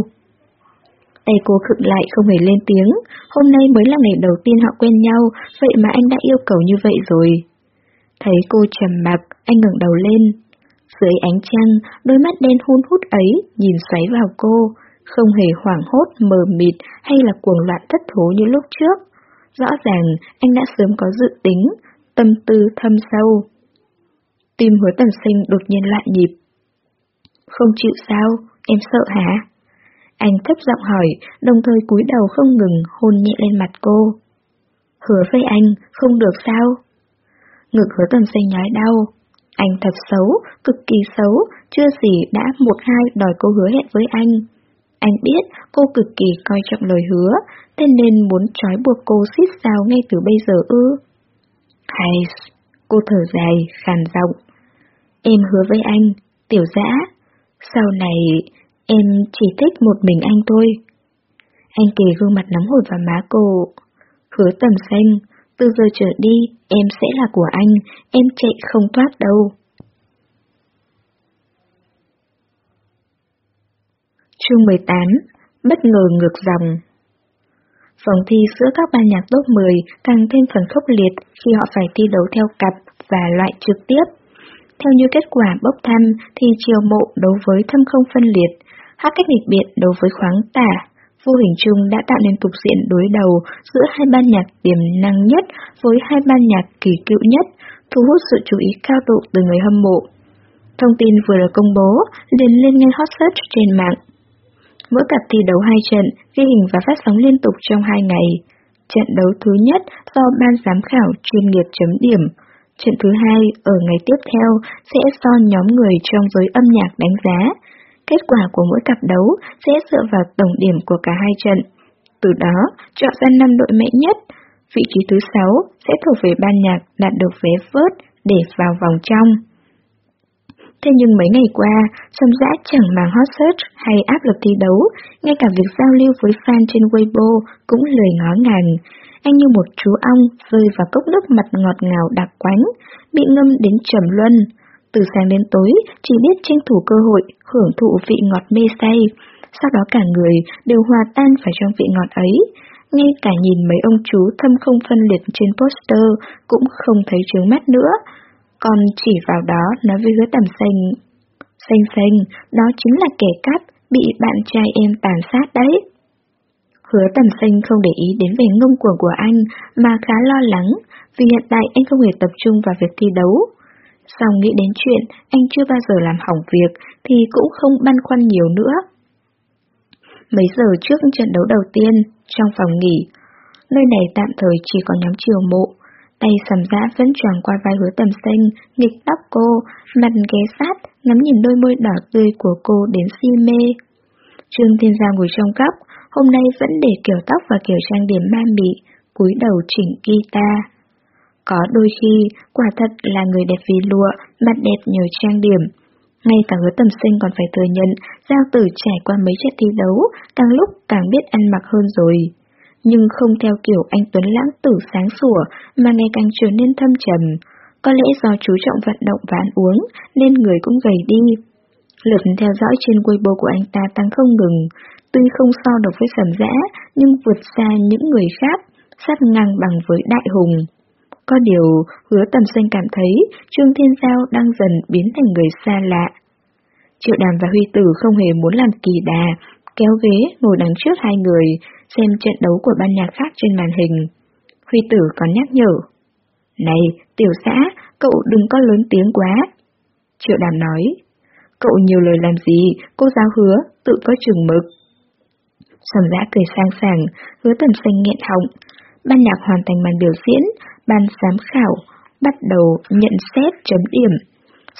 Tay cô khựng lại không hề lên tiếng, hôm nay mới là ngày đầu tiên họ quen nhau, vậy mà anh đã yêu cầu như vậy rồi. Thấy cô trầm mặc, anh ngẩng đầu lên. Dưới ánh trăng, đôi mắt đen hun hút ấy nhìn xoáy vào cô, không hề hoảng hốt, mờ mịt hay là cuồng loạn thất thố như lúc trước. Rõ ràng anh đã sớm có dự tính, tâm tư thâm sâu. Tim hứa tầm sinh đột nhiên loạn nhịp. Không chịu sao, em sợ hả? Anh thấp giọng hỏi, đồng thời cúi đầu không ngừng hôn nhẹ lên mặt cô. Hứa với anh, không được sao? Ngực hứa tầm sinh nhói đau. Anh thật xấu, cực kỳ xấu, chưa gì đã một hai đòi cô hứa hẹn với anh. Anh biết cô cực kỳ coi trọng lời hứa, thế nên muốn trói buộc cô xít sao ngay từ bây giờ ư. Hay, cô thở dài, khàn giọng. Em hứa với anh, tiểu dã, sau này em chỉ thích một mình anh thôi. Anh kề gương mặt nóng hổi vào má cô. Hứa tầm xanh, từ giờ trở đi em sẽ là của anh, em chạy không thoát đâu. Chương 18 Bất ngờ ngược dòng Vòng thi giữa các ban nhạc top 10 càng thêm phần khốc liệt khi họ phải thi đấu theo cặp và loại trực tiếp. Theo như kết quả bốc thăm thì chiều mộ đối với thâm không phân liệt, hát cách nghịch biện đối với khoáng tả, vô hình chung đã tạo nên cục diện đối đầu giữa hai ban nhạc tiềm năng nhất với hai ban nhạc kỳ cựu nhất, thu hút sự chú ý cao độ từ người hâm mộ. Thông tin vừa được công bố liền lên ngay hot search trên mạng. Mỗi cặp thi đấu hai trận, ghi hình và phát sóng liên tục trong hai ngày. Trận đấu thứ nhất do ban giám khảo chuyên nghiệp chấm điểm, Trận thứ hai ở ngày tiếp theo sẽ do nhóm người trong giới âm nhạc đánh giá. Kết quả của mỗi cặp đấu sẽ dựa vào tổng điểm của cả hai trận. Từ đó, chọn ra năm đội mạnh nhất. Vị trí thứ sáu sẽ thuộc về ban nhạc đạt được vé vớt để vào vòng trong. Thế nhưng mấy ngày qua, Sâm Dã chẳng màng hot search hay áp lực thi đấu, ngay cả việc giao lưu với fan trên Weibo cũng lười ngó ngàng. Anh như một chú ong rơi vào cốc nước mặt ngọt ngào đặc quánh, bị ngâm đến trầm luân. Từ sáng đến tối, chỉ biết tranh thủ cơ hội, hưởng thụ vị ngọt mê say. Sau đó cả người đều hòa tan vào trong vị ngọt ấy. Ngay cả nhìn mấy ông chú thâm không phân liệt trên poster cũng không thấy trướng mắt nữa. Còn chỉ vào đó nói với hứa tầm xanh. Xanh xanh, đó chính là kẻ cắp bị bạn trai em tàn sát đấy. Hứa tầm xanh không để ý đến vẻ ngông cuồng của anh mà khá lo lắng vì hiện tại anh không hề tập trung vào việc thi đấu. Sau nghĩ đến chuyện anh chưa bao giờ làm hỏng việc thì cũng không băn khoăn nhiều nữa. Mấy giờ trước trận đấu đầu tiên, trong phòng nghỉ, nơi này tạm thời chỉ có nhóm chiều mộ, tay sầm dã vẫn tròn qua vai hứa tầm xanh, nghịch tóc cô, mặt ghé sát, ngắm nhìn đôi môi đỏ tươi của cô đến si mê. Trương Thiên Gia ngồi trong góc, hôm nay vẫn để kiểu tóc và kiểu trang điểm ma mị, cúi đầu chỉnh guitar. Có đôi khi, quả thật là người đẹp vì lụa, mặt đẹp nhờ trang điểm. Ngay cả hứa tầm sinh còn phải thừa nhận, Giao Tử trải qua mấy trận thi đấu, càng lúc càng biết ăn mặc hơn rồi. Nhưng không theo kiểu anh Tuấn lãng tử sáng sủa, mà ngày càng trở nên thâm trầm. Có lẽ do chú trọng vận động và ăn uống, nên người cũng gầy đi. Lượt theo dõi trên Weibo của anh ta tăng không ngừng, tuy không so được với sầm dã, nhưng vượt xa những người khác, sát ngang bằng với đại hùng. Có điều, hứa tầm xanh cảm thấy Trương Thiên Giao đang dần biến thành người xa lạ. Triệu đàm và Huy Tử không hề muốn làm kỳ đà, kéo ghế ngồi đằng trước hai người, xem trận đấu của ban nhạc khác trên màn hình. Huy Tử còn nhắc nhở. Này, tiểu xã, cậu đừng có lớn tiếng quá. Triệu đàm nói. Cậu nhiều lời làm gì, cô giáo hứa, tự có chừng mực. Sầm giã cười sang sảng, hứa tầm xanh nghẹn họng. Ban nhạc hoàn thành màn biểu diễn, ban giám khảo, bắt đầu nhận xét chấm điểm.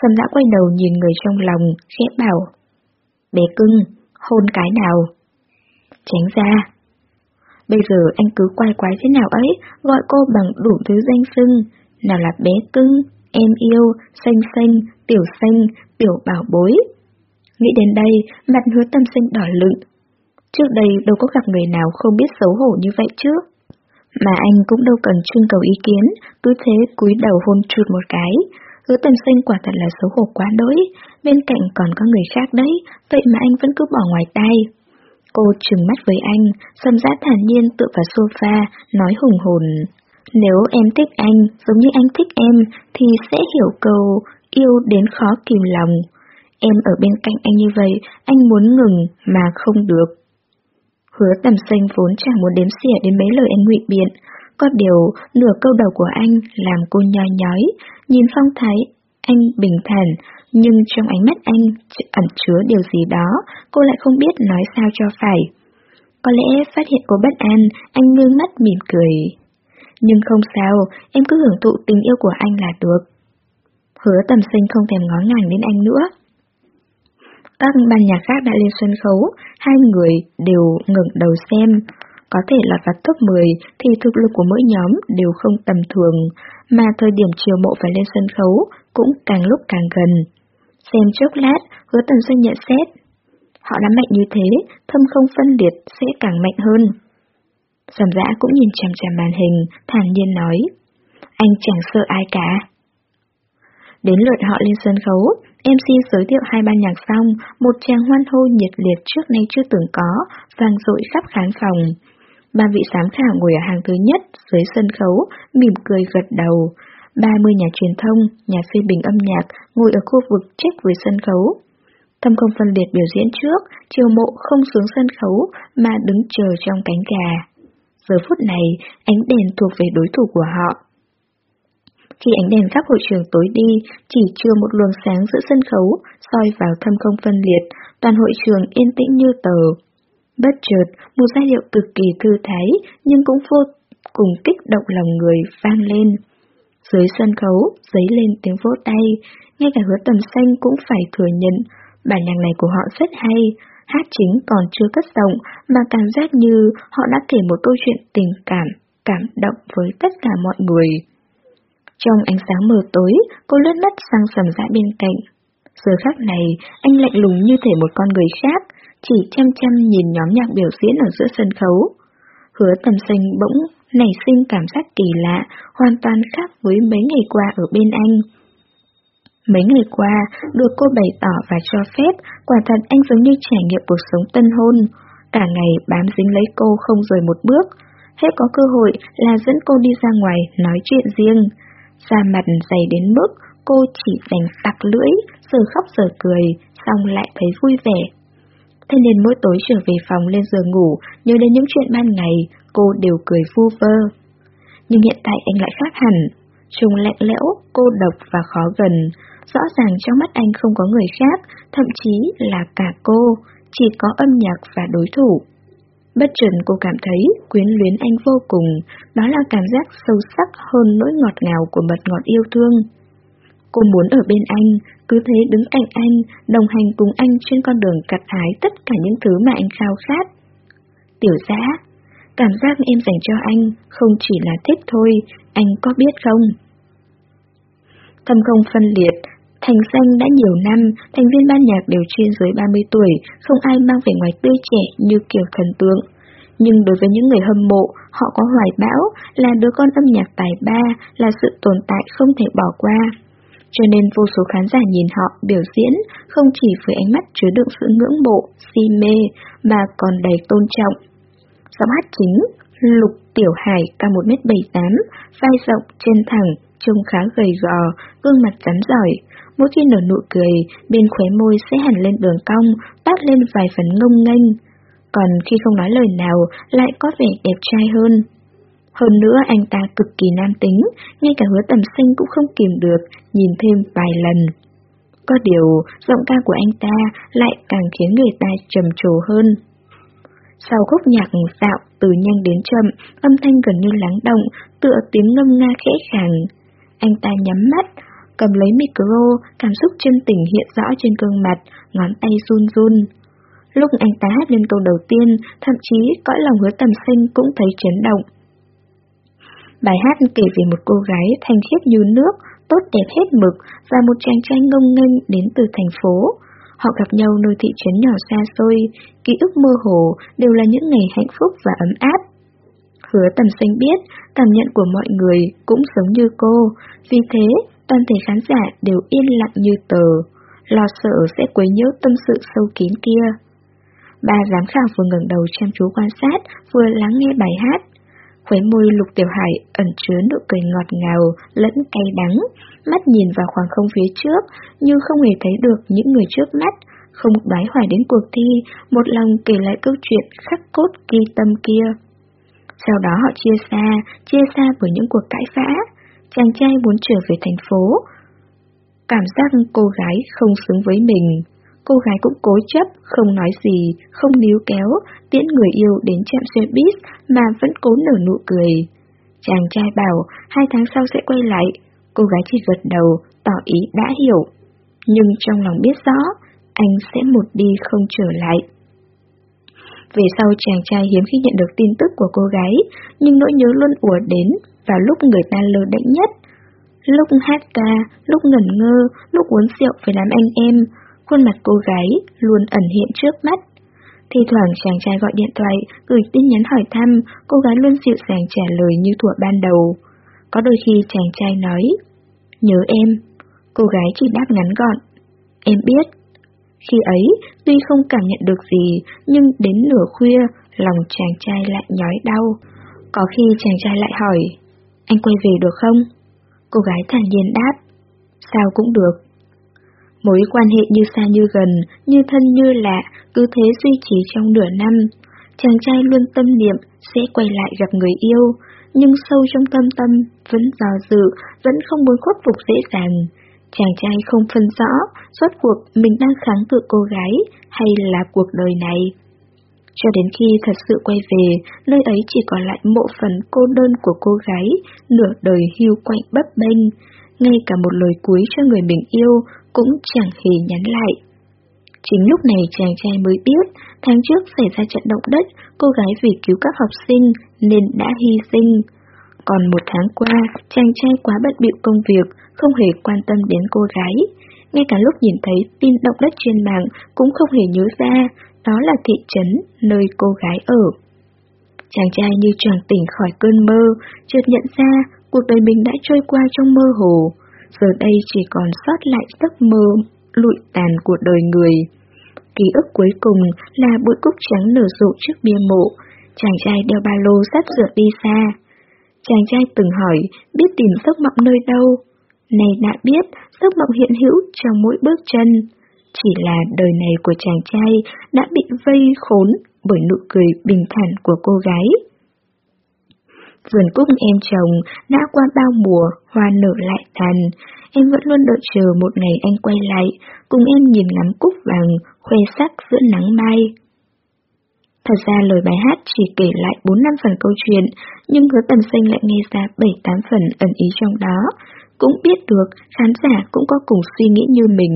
Sầm giã quay đầu nhìn người trong lòng, khẽ bảo. Bé cưng, hôn cái nào? Tránh ra. Bây giờ anh cứ quay quái thế nào ấy, gọi cô bằng đủ thứ danh xưng. Nào là bé cưng, em yêu, xanh xanh, tiểu xanh, tiểu bảo bối. Nghĩ đến đây, mặt hứa tâm sinh đỏ lựng. Trước đây đâu có gặp người nào không biết xấu hổ như vậy chứ. Mà anh cũng đâu cần trưng cầu ý kiến, cứ thế cúi đầu hôn chụt một cái. Hứa tâm xanh quả thật là xấu hổ quá đỗi, bên cạnh còn có người khác đấy, vậy mà anh vẫn cứ bỏ ngoài tay. Cô trừng mắt với anh, xâm giã thản nhiên tựa vào sofa, nói hùng hồn. Nếu em thích anh, giống như anh thích em, thì sẽ hiểu câu yêu đến khó kìm lòng. Em ở bên cạnh anh như vậy, anh muốn ngừng mà không được. Hứa tầm xanh vốn chẳng muốn đếm xỉa đến mấy lời anh ngụy biện, có điều nửa câu đầu của anh làm cô nhoi nhói, nhìn phong thái, anh bình thản, nhưng trong ánh mắt anh ẩn chứa điều gì đó, cô lại không biết nói sao cho phải. Có lẽ phát hiện cô bất an, anh ngương mắt mỉm cười. Nhưng không sao, em cứ hưởng thụ tình yêu của anh là được. Hứa tầm sinh không thèm ngó ngàng đến anh nữa. Các ban nhạc khác đã lên sân khấu, hai người đều ngẩng đầu xem. Có thể là vào top 10 thì thực lực của mỗi nhóm đều không tầm thường, mà thời điểm chiều mộ phải lên sân khấu cũng càng lúc càng gần. Xem chốc lát, hứa tần doanh nhận xét. Họ đã mạnh như thế, thâm không phân liệt sẽ càng mạnh hơn. Sầm dã cũng nhìn chằm chằm màn hình, thản nhiên nói. Anh chẳng sợ ai cả. Đến lượt họ lên sân khấu, MC giới thiệu hai ban nhạc xong, một chàng hoan hô nhiệt liệt trước nay chưa từng có, vang dội khắp khán phòng. Ba vị giám khảo ngồi ở hàng thứ nhất, dưới sân khấu, mỉm cười gật đầu. 30 nhà truyền thông, nhà phê bình âm nhạc ngồi ở khu vực trách với sân khấu. Thâm không phân liệt biểu diễn trước, chiều mộ không xuống sân khấu mà đứng chờ trong cánh gà. Giờ phút này, ánh đèn thuộc về đối thủ của họ. Khi ánh đèn khắp hội trường tối đi, chỉ chưa một luồng sáng giữa sân khấu, soi vào thâm không phân liệt, toàn hội trường yên tĩnh như tờ. Bất chợt, một giai điệu cực kỳ thư thái, nhưng cũng vô cùng kích động lòng người vang lên. Dưới sân khấu, giấy lên tiếng vỗ tay, ngay cả hứa tầm xanh cũng phải thừa nhận, bản nhạc này của họ rất hay, hát chính còn chưa cất giọng mà cảm giác như họ đã kể một câu chuyện tình cảm, cảm động với tất cả mọi người. Trong ánh sáng mờ tối, cô lướt mắt sang sầm dã bên cạnh. Giờ khắc này, anh lạnh lùng như thể một con người khác, chỉ chăm chăm nhìn nhóm nhạc biểu diễn ở giữa sân khấu. Hứa tầm xanh bỗng nảy sinh cảm giác kỳ lạ, hoàn toàn khác với mấy ngày qua ở bên anh. Mấy ngày qua, được cô bày tỏ và cho phép, quả thật anh giống như trải nghiệm cuộc sống tân hôn. Cả ngày bám dính lấy cô không rời một bước, hết có cơ hội là dẫn cô đi ra ngoài nói chuyện riêng. Da mặt dày đến mức cô chỉ dành tặc lưỡi, giờ khóc giờ cười, xong lại thấy vui vẻ. Thế nên mỗi tối trở về phòng lên giường ngủ, nhớ đến những chuyện ban ngày, cô đều cười vu vơ. Nhưng hiện tại anh lại khác hẳn, trùng lạnh lẽo, cô độc và khó gần. Rõ ràng trong mắt anh không có người khác, thậm chí là cả cô, chỉ có âm nhạc và đối thủ. Bất chợt cô cảm thấy quyến luyến anh vô cùng, đó là cảm giác sâu sắc hơn nỗi ngọt ngào của mật ngọt yêu thương. Cô muốn ở bên anh, cứ thế đứng cạnh anh, đồng hành cùng anh trên con đường cặt hái tất cả những thứ mà anh khao khát. Tiểu giã, cảm giác em dành cho anh không chỉ là thích thôi, anh có biết không? Thâm không phân liệt, Thành danh đã nhiều năm, thành viên ban nhạc đều trên dưới 30 tuổi, không ai mang vẻ ngoài tươi trẻ như kiểu thần tượng. Nhưng đối với những người hâm mộ, họ có hoài bão là đứa con âm nhạc tài ba là sự tồn tại không thể bỏ qua. Cho nên vô số khán giả nhìn họ biểu diễn không chỉ với ánh mắt chứa đựng sự ngưỡng mộ, si mê mà còn đầy tôn trọng. Giọng hát chính, Lục Tiểu Hải cao 1m78, vai rộng, chân thẳng, trông khá gầy gò, gương mặt rắn giỏi. Mỗi khi nở nụ cười, bên khóe môi sẽ hẳn lên đường cong, tát lên vài phần ngông nghênh. Còn khi không nói lời nào, lại có vẻ đẹp trai hơn. Hơn nữa anh ta cực kỳ nam tính, ngay cả hứa tầm sinh cũng không kìm được, nhìn thêm vài lần. Có điều, giọng ca của anh ta lại càng khiến người ta trầm trồ hơn. Sau khúc nhạc dạo từ nhanh đến chậm, âm thanh gần như lắng động, tựa tiếng ngâm nga khẽ khàng. Anh ta nhắm mắt, cầm lấy micro, cảm xúc chân tình hiện rõ trên gương mặt, ngón tay run run. Lúc anh ta hát lên câu đầu tiên, thậm chí cõi lòng hứa tầm sinh cũng thấy chấn động. Bài hát kể về một cô gái thanh khiết như nước, tốt đẹp hết mực và một chàng trai ngông nghênh đến từ thành phố. Họ gặp nhau nơi thị trấn nhỏ xa xôi, ký ức mơ hồ đều là những ngày hạnh phúc và ấm áp. Hứa tầm sinh biết, cảm nhận của mọi người cũng giống như cô, vì thế toàn thể khán giả đều yên lặng như tờ, lo sợ sẽ quấy nhiễu tâm sự sâu kín kia. Ba giám khảo vừa ngẩng đầu chăm chú quan sát, vừa lắng nghe bài hát. Khóe môi lục tiểu hải ẩn chứa nụ cười ngọt ngào, lẫn cay đắng, mắt nhìn vào khoảng không phía trước, nhưng không hề thấy được những người trước mắt, không đoái hoài đến cuộc thi, một lòng kể lại câu chuyện khắc cốt ghi tâm kia. Sau đó họ chia xa, chia xa bởi những cuộc cãi vã. Chàng trai muốn trở về thành phố. Cảm giác cô gái không xứng với mình. Cô gái cũng cố chấp, không nói gì, không níu kéo, tiễn người yêu đến chạm xe buýt mà vẫn cố nở nụ cười. Chàng trai bảo hai tháng sau sẽ quay lại, cô gái chỉ gật đầu, tỏ ý đã hiểu. Nhưng trong lòng biết rõ, anh sẽ một đi không trở lại. Về sau chàng trai hiếm khi nhận được tin tức của cô gái, nhưng nỗi nhớ luôn ùa đến vào lúc người ta lơ đễnh nhất. Lúc hát ca, lúc ngẩn ngơ, lúc uống rượu với đám anh em, khuôn mặt cô gái luôn ẩn hiện trước mắt. Thì thoảng chàng trai gọi điện thoại, gửi tin nhắn hỏi thăm, cô gái luôn dịu dàng trả lời như thuở ban đầu. Có đôi khi chàng trai nói, nhớ em, cô gái chỉ đáp ngắn gọn, em biết. Khi ấy, tuy không cảm nhận được gì, nhưng đến nửa khuya, lòng chàng trai lại nhói đau. Có khi chàng trai lại hỏi, anh quay về được không? Cô gái thản nhiên đáp, sao cũng được. Mối quan hệ như xa như gần, như thân như lạ, cứ thế duy trì trong nửa năm. Chàng trai luôn tâm niệm sẽ quay lại gặp người yêu, nhưng sâu trong tâm tâm vẫn do dự, vẫn không muốn khuất phục dễ dàng. Chàng trai không phân rõ, rốt cuộc mình đang kháng cự cô gái hay là cuộc đời này. Cho đến khi thật sự quay về, nơi ấy chỉ còn lại mộ phần cô đơn của cô gái, nửa đời hưu quạnh bấp bênh. Ngay cả một lời cuối cho người mình yêu cũng chẳng hề nhắn lại. Chính lúc này chàng trai mới biết, tháng trước xảy ra trận động đất, cô gái vì cứu các học sinh nên đã hy sinh. Còn một tháng qua, chàng trai quá bận bịu công việc, không hề quan tâm đến cô gái. ngay cả lúc nhìn thấy tin động đất trên mạng cũng không hề nhớ ra đó là thị trấn nơi cô gái ở. Chàng trai như choàng tỉnh khỏi cơn mơ, chợt nhận ra cuộc đời mình đã trôi qua trong mơ hồ, giờ đây chỉ còn sót lại giấc mơ lụi tàn của đời người. Ký ức cuối cùng là bụi cúc trắng nở rộ trước bia mộ, chàng trai đeo ba lô sắp dựa đi xa. Chàng trai từng hỏi biết tìm giấc mộng nơi đâu, này đã biết giấc mộng hiện hữu trong mỗi bước chân. Chỉ là đời này của chàng trai đã bị vây khốn bởi nụ cười bình thản của cô gái. Vườn cúc em trồng đã qua bao mùa, hoa nở lại tàn. Em vẫn luôn đợi chờ một ngày anh quay lại, cùng em nhìn ngắm cúc vàng, khoe sắc giữa nắng mai. Thật ra lời bài hát chỉ kể lại 4 năm phần câu chuyện, nhưng hứa tầm xanh lại nghe ra 7-8 phần ẩn ý trong đó, cũng biết được khán giả cũng có cùng suy nghĩ như mình.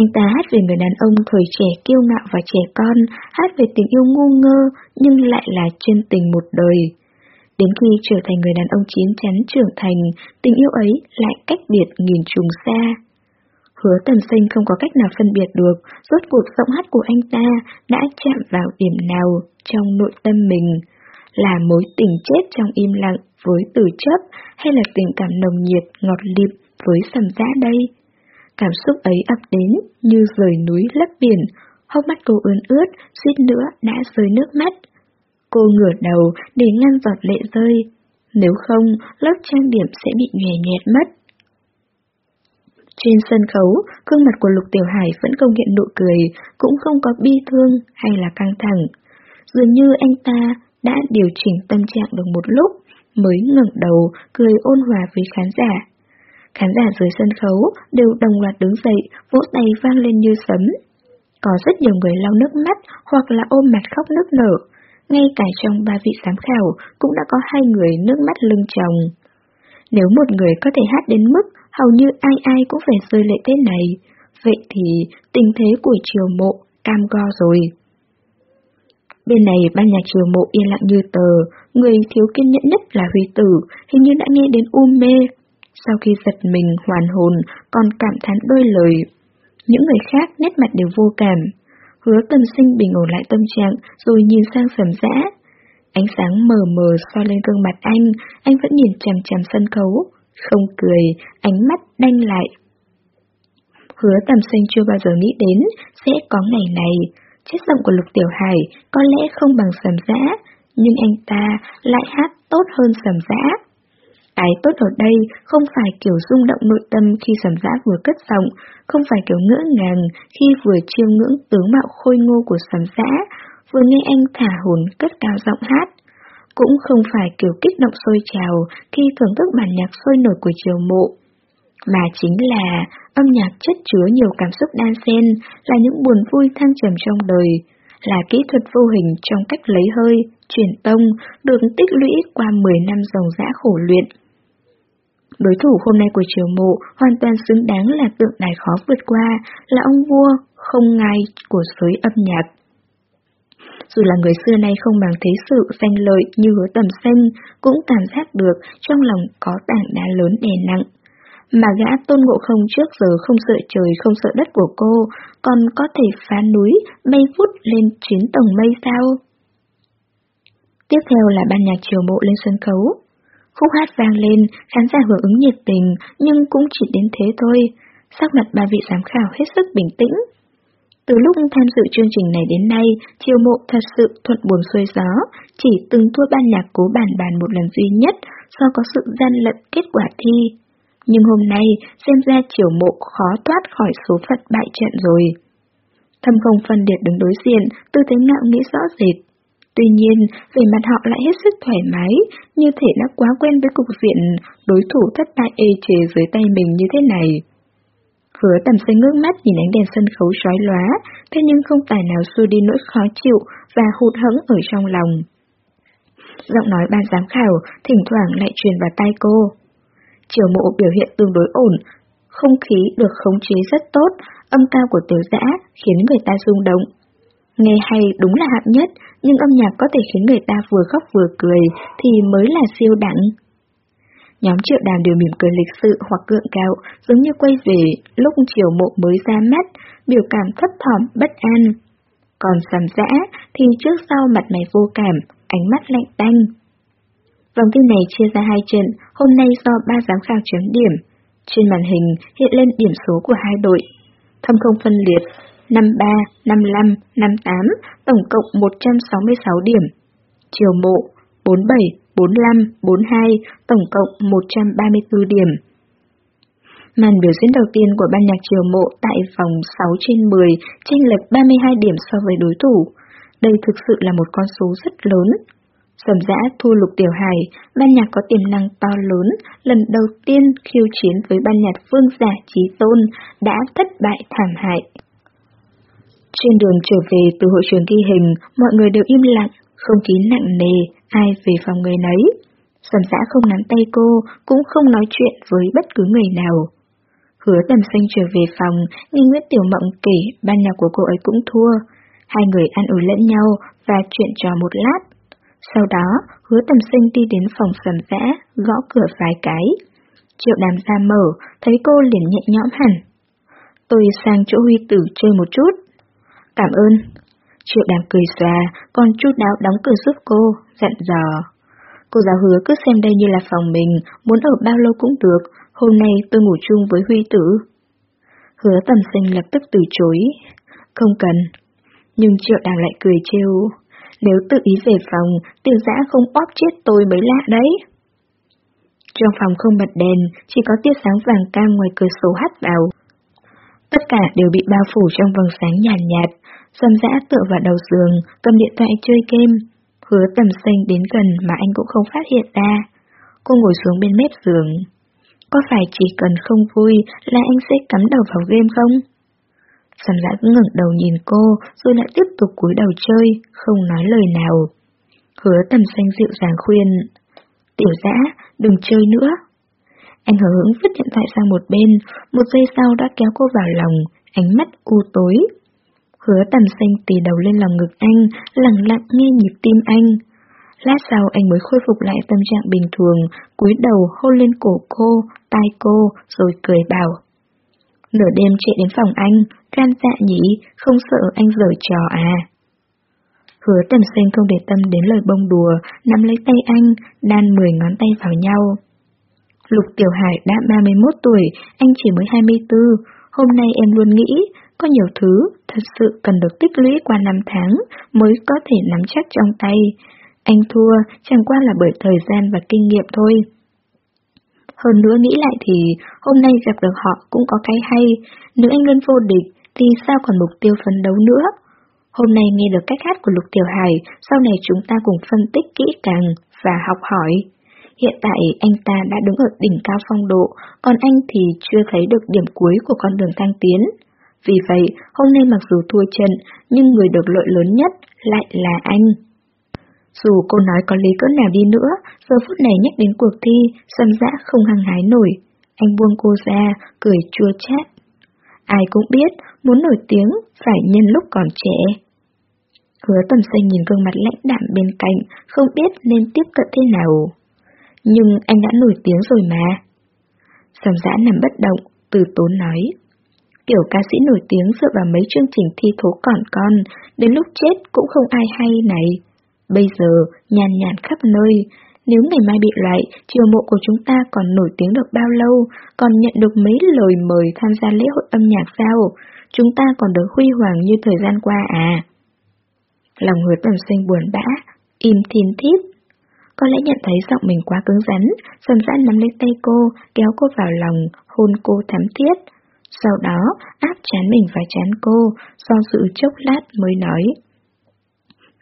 Anh ta hát về người đàn ông thời trẻ kiêu ngạo và trẻ con, hát về tình yêu ngu ngơ nhưng lại là chân tình một đời. Đến khi trở thành người đàn ông chín chắn trưởng thành, tình yêu ấy lại cách biệt nghìn trùng xa. Hứa tầm sinh không có cách nào phân biệt được rốt cuộc giọng hát của anh ta đã chạm vào điểm nào trong nội tâm mình. Là mối tình chết trong im lặng với từ chấp hay là tình cảm nồng nhiệt ngọt lịm với sầm giã đây? Cảm xúc ấy ập đến như rời núi lấp biển, hốc mắt cô ướn ướt, suýt nữa đã rơi nước mắt. Cô ngửa đầu để ngăn giọt lệ rơi, nếu không lớp trang điểm sẽ bị nhòe nhẹt mất. Trên sân khấu, gương mặt của Lục Tiểu Hải vẫn công hiện nụ cười, cũng không có bi thương hay là căng thẳng. Dường như anh ta đã điều chỉnh tâm trạng được một lúc, mới ngẩng đầu, cười ôn hòa với khán giả. Khán giả dưới sân khấu đều đồng loạt đứng dậy, vỗ tay vang lên như sấm. Có rất nhiều người lau nước mắt hoặc là ôm mặt khóc nức nở. Ngay cả trong ba vị giám khảo cũng đã có hai người nước mắt lưng tròng. Nếu một người có thể hát đến mức hầu như ai ai cũng phải rơi lệ thế này, vậy thì tình thế của triều mộ cam go rồi. Bên này ban nhạc triều mộ yên lặng như tờ, người thiếu kiên nhẫn nhất là Huy Tử, hình như đã nghe đến u mê. Sau khi giật mình hoàn hồn, còn cảm thán đôi lời. Những người khác nét mặt đều vô cảm. Hứa tâm sinh bình ổn lại tâm trạng, rồi nhìn sang sầm dã. Ánh sáng mờ mờ soi lên gương mặt anh, anh vẫn nhìn chằm chằm sân khấu, không cười, ánh mắt đanh lại. Hứa tầm sinh chưa bao giờ nghĩ đến sẽ có ngày này, chất giọng của Lục Tiểu Hải có lẽ không bằng sầm dã, nhưng anh ta lại hát tốt hơn sầm dã. Cái tốt ở đây không phải kiểu rung động nội tâm khi sầm dã vừa cất giọng, không phải kiểu ngỡ ngàng khi vừa chiêu ngưỡng tướng mạo khôi ngô của sầm dã, vừa nghe anh thả hồn cất cao giọng hát. Cũng không phải kiểu kích động sôi trào khi thưởng thức bản nhạc sôi nổi của triều mộ, mà chính là âm nhạc chất chứa nhiều cảm xúc đan xen, là những buồn vui thăng trầm trong đời, là kỹ thuật vô hình trong cách lấy hơi, truyền tông, được tích lũy qua 10 năm dòng dã khổ luyện. Đối thủ hôm nay của triều mộ hoàn toàn xứng đáng là tượng đài khó vượt qua, là ông vua không ngai của giới âm nhạc. Dù là người xưa nay không bằng thế sự danh lợi như hứa tầm xanh, cũng cảm giác được trong lòng có tảng đá lớn đè nặng. Mà gã tôn ngộ không trước giờ không sợ trời không sợ đất của cô, còn có thể phá núi, bay vút lên chuyến tầng mây sao? Tiếp theo là ban nhạc triều mộ lên sân khấu. Khúc hát vang lên, khán giả hưởng ứng nhiệt tình, nhưng cũng chỉ đến thế thôi. Sắc mặt ba vị giám khảo hết sức bình tĩnh. Từ lúc tham dự chương trình này đến nay, triều mộ thật sự thuận buồn xuôi gió, chỉ từng thua ban nhạc cố bản bàn một lần duy nhất do có sự gian lận kết quả thi. Nhưng hôm nay, xem ra triều mộ khó thoát khỏi số phận bại trận rồi. Thâm không phân biệt đứng đối diện, tư thế ngạo nghĩ rõ rệt. Tuy nhiên, về mặt họ lại hết sức thoải mái, như thể đã quá quen với cục diện đối thủ thất bại ê chề dưới tay mình như thế này. Hứa tầm xanh ngước mắt nhìn ánh đèn sân khấu trói lóa, thế nhưng không tài nào xua đi nỗi khó chịu và hụt hẫng ở trong lòng. Giọng nói ban giám khảo thỉnh thoảng lại truyền vào tai cô. Triều mộ biểu hiện tương đối ổn, không khí được khống chế rất tốt, âm cao của tiểu dã khiến người ta rung động. Nghe hay đúng là hạng nhất, nhưng âm nhạc có thể khiến người ta vừa khóc vừa cười thì mới là siêu đẳng. Nhóm triệu đàm đều mỉm cười lịch sự hoặc gượng gạo, giống như quay về lúc chiều mộ mới ra mắt, biểu cảm thấp thỏm, bất an. Còn sầm dã thì trước sau mặt mày vô cảm, ánh mắt lạnh tanh. Vòng thi này chia ra hai trận, hôm nay do ba giám khảo chấm điểm. Trên màn hình hiện lên điểm số của hai đội. Thâm không phân liệt, 53, 55, 58, tổng cộng 166 điểm. Chiều mộ, 47, 45, 42, tổng cộng 134 điểm. Màn biểu diễn đầu tiên của ban nhạc chiều mộ tại vòng 6 trên 10, chênh lệch 32 điểm so với đối thủ. Đây thực sự là một con số rất lớn. Sầm giã thua lục tiểu hài, ban nhạc có tiềm năng to lớn, lần đầu tiên khiêu chiến với ban nhạc phương giả trí tôn, đã thất bại thảm hại. Trên đường trở về từ hội trường ghi hình, mọi người đều im lặng, không khí nặng nề, ai về phòng người nấy. Sầm giã không nắm tay cô, cũng không nói chuyện với bất cứ người nào. Hứa tầm xanh trở về phòng, nghe Nguyễn Tiểu Mộng kể ban nhạc của cô ấy cũng thua. Hai người ăn ủi lẫn nhau và chuyện trò một lát. Sau đó, hứa tầm sinh đi đến phòng sầm giã, gõ cửa vài cái. Triệu đàm ra mở, thấy cô liền nhẹ nhõm hẳn. Tôi sang chỗ huy tử chơi một chút. Cảm ơn. Triệu đàm cười xòa, còn chút đáo đóng cửa giúp cô, dặn dò. Cô giáo hứa cứ xem đây như là phòng mình, muốn ở bao lâu cũng được, hôm nay tôi ngủ chung với Huy Tử. Hứa tầm sinh lập tức từ chối. Không cần. Nhưng triệu đàm lại cười trêu. Nếu tự ý về phòng, tiểu giã không bóp chết tôi mới lạ đấy. Trong phòng không bật đèn, chỉ có tia sáng vàng cam ngoài cửa sổ hắt vào. Tất cả đều bị bao phủ trong vầng sáng nhàn nhạt, nhạt. Dâm dã tựa vào đầu giường, cầm điện thoại chơi game. Hứa tầm xanh đến gần mà anh cũng không phát hiện ra. Cô ngồi xuống bên mép giường. Có phải chỉ cần không vui là anh sẽ cắm đầu vào game không? Sầm dã ngẩng đầu nhìn cô, rồi lại tiếp tục cúi đầu chơi, không nói lời nào. Hứa tầm xanh dịu dàng khuyên. Tiểu dã, đừng chơi nữa. Anh hờ hững vứt điện thoại sang một bên, một giây sau đã kéo cô vào lòng, ánh mắt u tối. Hứa tầm xanh tì đầu lên lòng ngực anh, lặng lặng nghe nhịp tim anh. Lát sau anh mới khôi phục lại tâm trạng bình thường, cúi đầu hôn lên cổ cô, tai cô, rồi cười bảo. Nửa đêm chạy đến phòng anh, gan dạ nhỉ, không sợ anh giở trò à. Hứa tầm xanh không để tâm đến lời bông đùa, nắm lấy tay anh, đan mười ngón tay vào nhau. Lục Tiểu Hải đã 31 tuổi, anh chỉ mới 24, hôm nay em luôn nghĩ, có nhiều thứ thật sự cần được tích lũy qua năm tháng mới có thể nắm chắc trong tay. Anh thua chẳng qua là bởi thời gian và kinh nghiệm thôi. Hơn nữa nghĩ lại thì hôm nay gặp được họ cũng có cái hay, nếu anh luôn vô địch thì sao còn mục tiêu phấn đấu nữa. Hôm nay nghe được cách hát của Lục Tiểu Hải, sau này chúng ta cùng phân tích kỹ càng và học hỏi. Hiện tại anh ta đã đứng ở đỉnh cao phong độ, còn anh thì chưa thấy được điểm cuối của con đường thăng tiến. Vì vậy, hôm nay mặc dù thua trận, nhưng người được lợi lớn nhất lại là anh. Dù cô nói có lý cỡ nào đi nữa, giờ phút này nhắc đến cuộc thi, sâm dã không hăng hái nổi. Anh buông cô ra, cười chua chát. Ai cũng biết, muốn nổi tiếng, phải nhân lúc còn trẻ. Hứa tầm xanh nhìn gương mặt lãnh đạm bên cạnh, không biết nên tiếp cận thế nào. Nhưng anh đã nổi tiếng rồi mà. Sầm giã nằm bất động, từ tốn nói. Kiểu ca sĩ nổi tiếng dựa vào mấy chương trình thi thố còn con, đến lúc chết cũng không ai hay này. Bây giờ, nhàn nhàn khắp nơi, nếu ngày mai bị loại, chiều mộ của chúng ta còn nổi tiếng được bao lâu, còn nhận được mấy lời mời tham gia lễ hội âm nhạc sao? Chúng ta còn được huy hoàng như thời gian qua à? Lòng hứa tầm sinh buồn bã, im thiên thiết. Có lẽ nhận thấy giọng mình quá cứng rắn, dần dã nắm lấy tay cô, kéo cô vào lòng, hôn cô thắm thiết. Sau đó, áp chán mình vào chán cô, do dự chốc lát mới nói.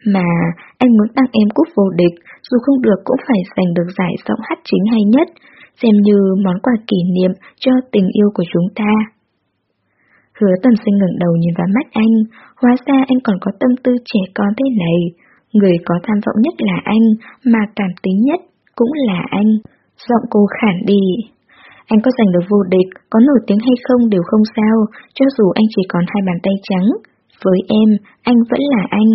Mà, anh muốn tặng em cúp vô địch, dù không được cũng phải giành được giải giọng hát chính hay nhất, xem như món quà kỷ niệm cho tình yêu của chúng ta. Hứa tầm sinh ngẩng đầu nhìn vào mắt anh, hóa ra anh còn có tâm tư trẻ con thế này. Người có tham vọng nhất là anh, mà cảm tính nhất cũng là anh. Giọng cô khản đi. Anh có giành được vô địch, có nổi tiếng hay không đều không sao, cho dù anh chỉ còn hai bàn tay trắng. Với em, anh vẫn là anh,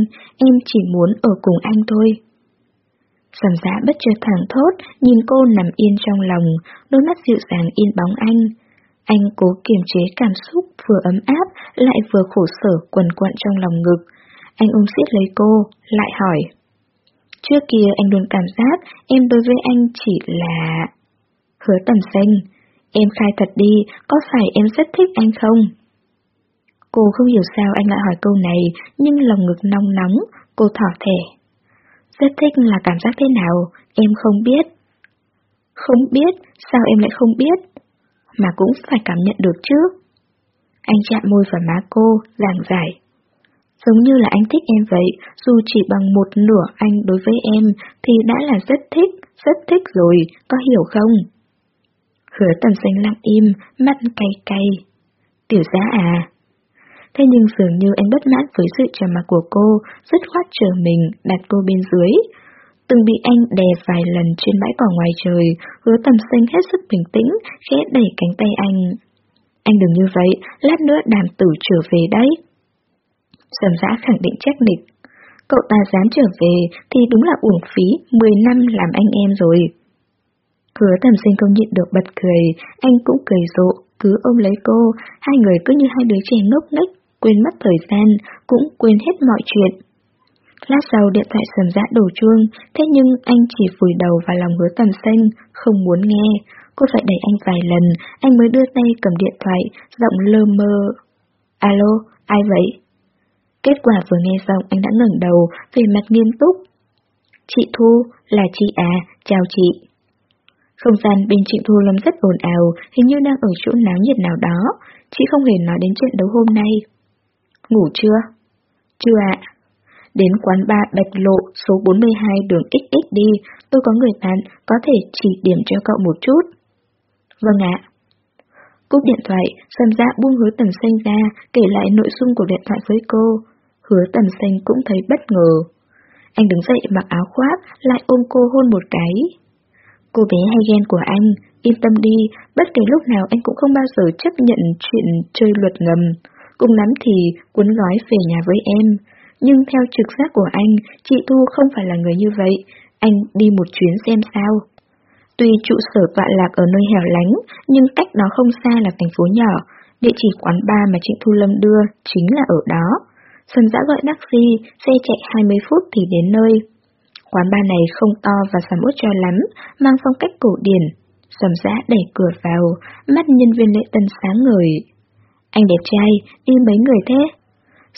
em chỉ muốn ở cùng anh thôi. Sầm giã bất chợt thẳng thốt, nhìn cô nằm yên trong lòng, đôi mắt dịu dàng in bóng anh. Anh cố kiềm chế cảm xúc vừa ấm áp, lại vừa khổ sở quần quặn trong lòng ngực. Anh ôm siết lấy cô, lại hỏi. Trước kia anh luôn cảm giác em đối với anh chỉ là... Hứa tầm xanh, em khai thật đi, có phải em rất thích anh không? Cô không hiểu sao anh lại hỏi câu này, nhưng lòng ngực nóng nóng, cô thỏ thẻ. Rất thích là cảm giác thế nào, em không biết. Không biết, sao em lại không biết? Mà cũng phải cảm nhận được chứ. Anh chạm môi vào má cô, giảng giải. Giống như là anh thích em vậy, dù chỉ bằng một nửa anh đối với em thì đã là rất thích, rất thích rồi, có hiểu không? Hứa tầm xanh lặng im, mắt cay cay. Tiểu giá à? Thế nhưng dường như anh bất mãn với sự trầm mặc của cô, rất khoát chờ mình, đặt cô bên dưới. Từng bị anh đè vài lần trên bãi cỏ ngoài trời, hứa tầm xanh hết sức bình tĩnh, khẽ đẩy cánh tay anh. Anh đừng như vậy, lát nữa đàm tử trở về đấy. Sầm giã khẳng định chắc nịch. Cậu ta dám trở về thì đúng là uổng phí 10 năm làm anh em rồi. Hứa tầm sinh không nhịn được bật cười, anh cũng cười rộ, cứ ôm lấy cô, hai người cứ như hai đứa trẻ ngốc nghếch, quên mất thời gian, cũng quên hết mọi chuyện. Lát sau điện thoại sầm dã đổ chuông, thế nhưng anh chỉ vùi đầu vào lòng hứa tầm xanh, không muốn nghe. Cô phải đẩy anh vài lần, anh mới đưa tay cầm điện thoại, giọng lơ mơ. Alo, ai vậy? Kết quả vừa nghe xong anh đã ngẩng đầu, về mặt nghiêm túc. Chị Thu, là chị à, chào chị. Không gian bên chị Thu Lâm rất ồn ào, hình như đang ở chỗ náo nhiệt nào đó. Chị không hề nói đến chuyện đấu hôm nay. Ngủ chưa? Chưa ạ. Đến quán ba Bạch Lộ số 42 đường XX đi, tôi có người bạn, có thể chỉ điểm cho cậu một chút. Vâng ạ. Cúp điện thoại, Sầm Dạ buông hứa tầm xanh ra, kể lại nội dung của điện thoại với cô. Hứa tầm xanh cũng thấy bất ngờ. Anh đứng dậy mặc áo khoác, lại ôm cô hôn một cái. Cô bé hay ghen của anh, yên tâm đi, bất kể lúc nào anh cũng không bao giờ chấp nhận chuyện chơi luật ngầm. Cùng lắm thì cuốn gói về nhà với em. Nhưng theo trực giác của anh, chị Thu không phải là người như vậy. Anh đi một chuyến xem sao. Tuy trụ sở vạn lạc ở nơi hẻo lánh, nhưng cách đó không xa là thành phố nhỏ. Địa chỉ quán bar mà trịnh Thu Lâm đưa chính là ở đó. xuân dã gọi taxi, xe chạy 20 phút thì đến nơi. Quán bar này không to và sầm uất cho lắm, mang phong cách cổ điển. Sầm dã đẩy cửa vào, mắt nhân viên lễ tân sáng ngời. Anh đẹp trai, đi mấy người thế?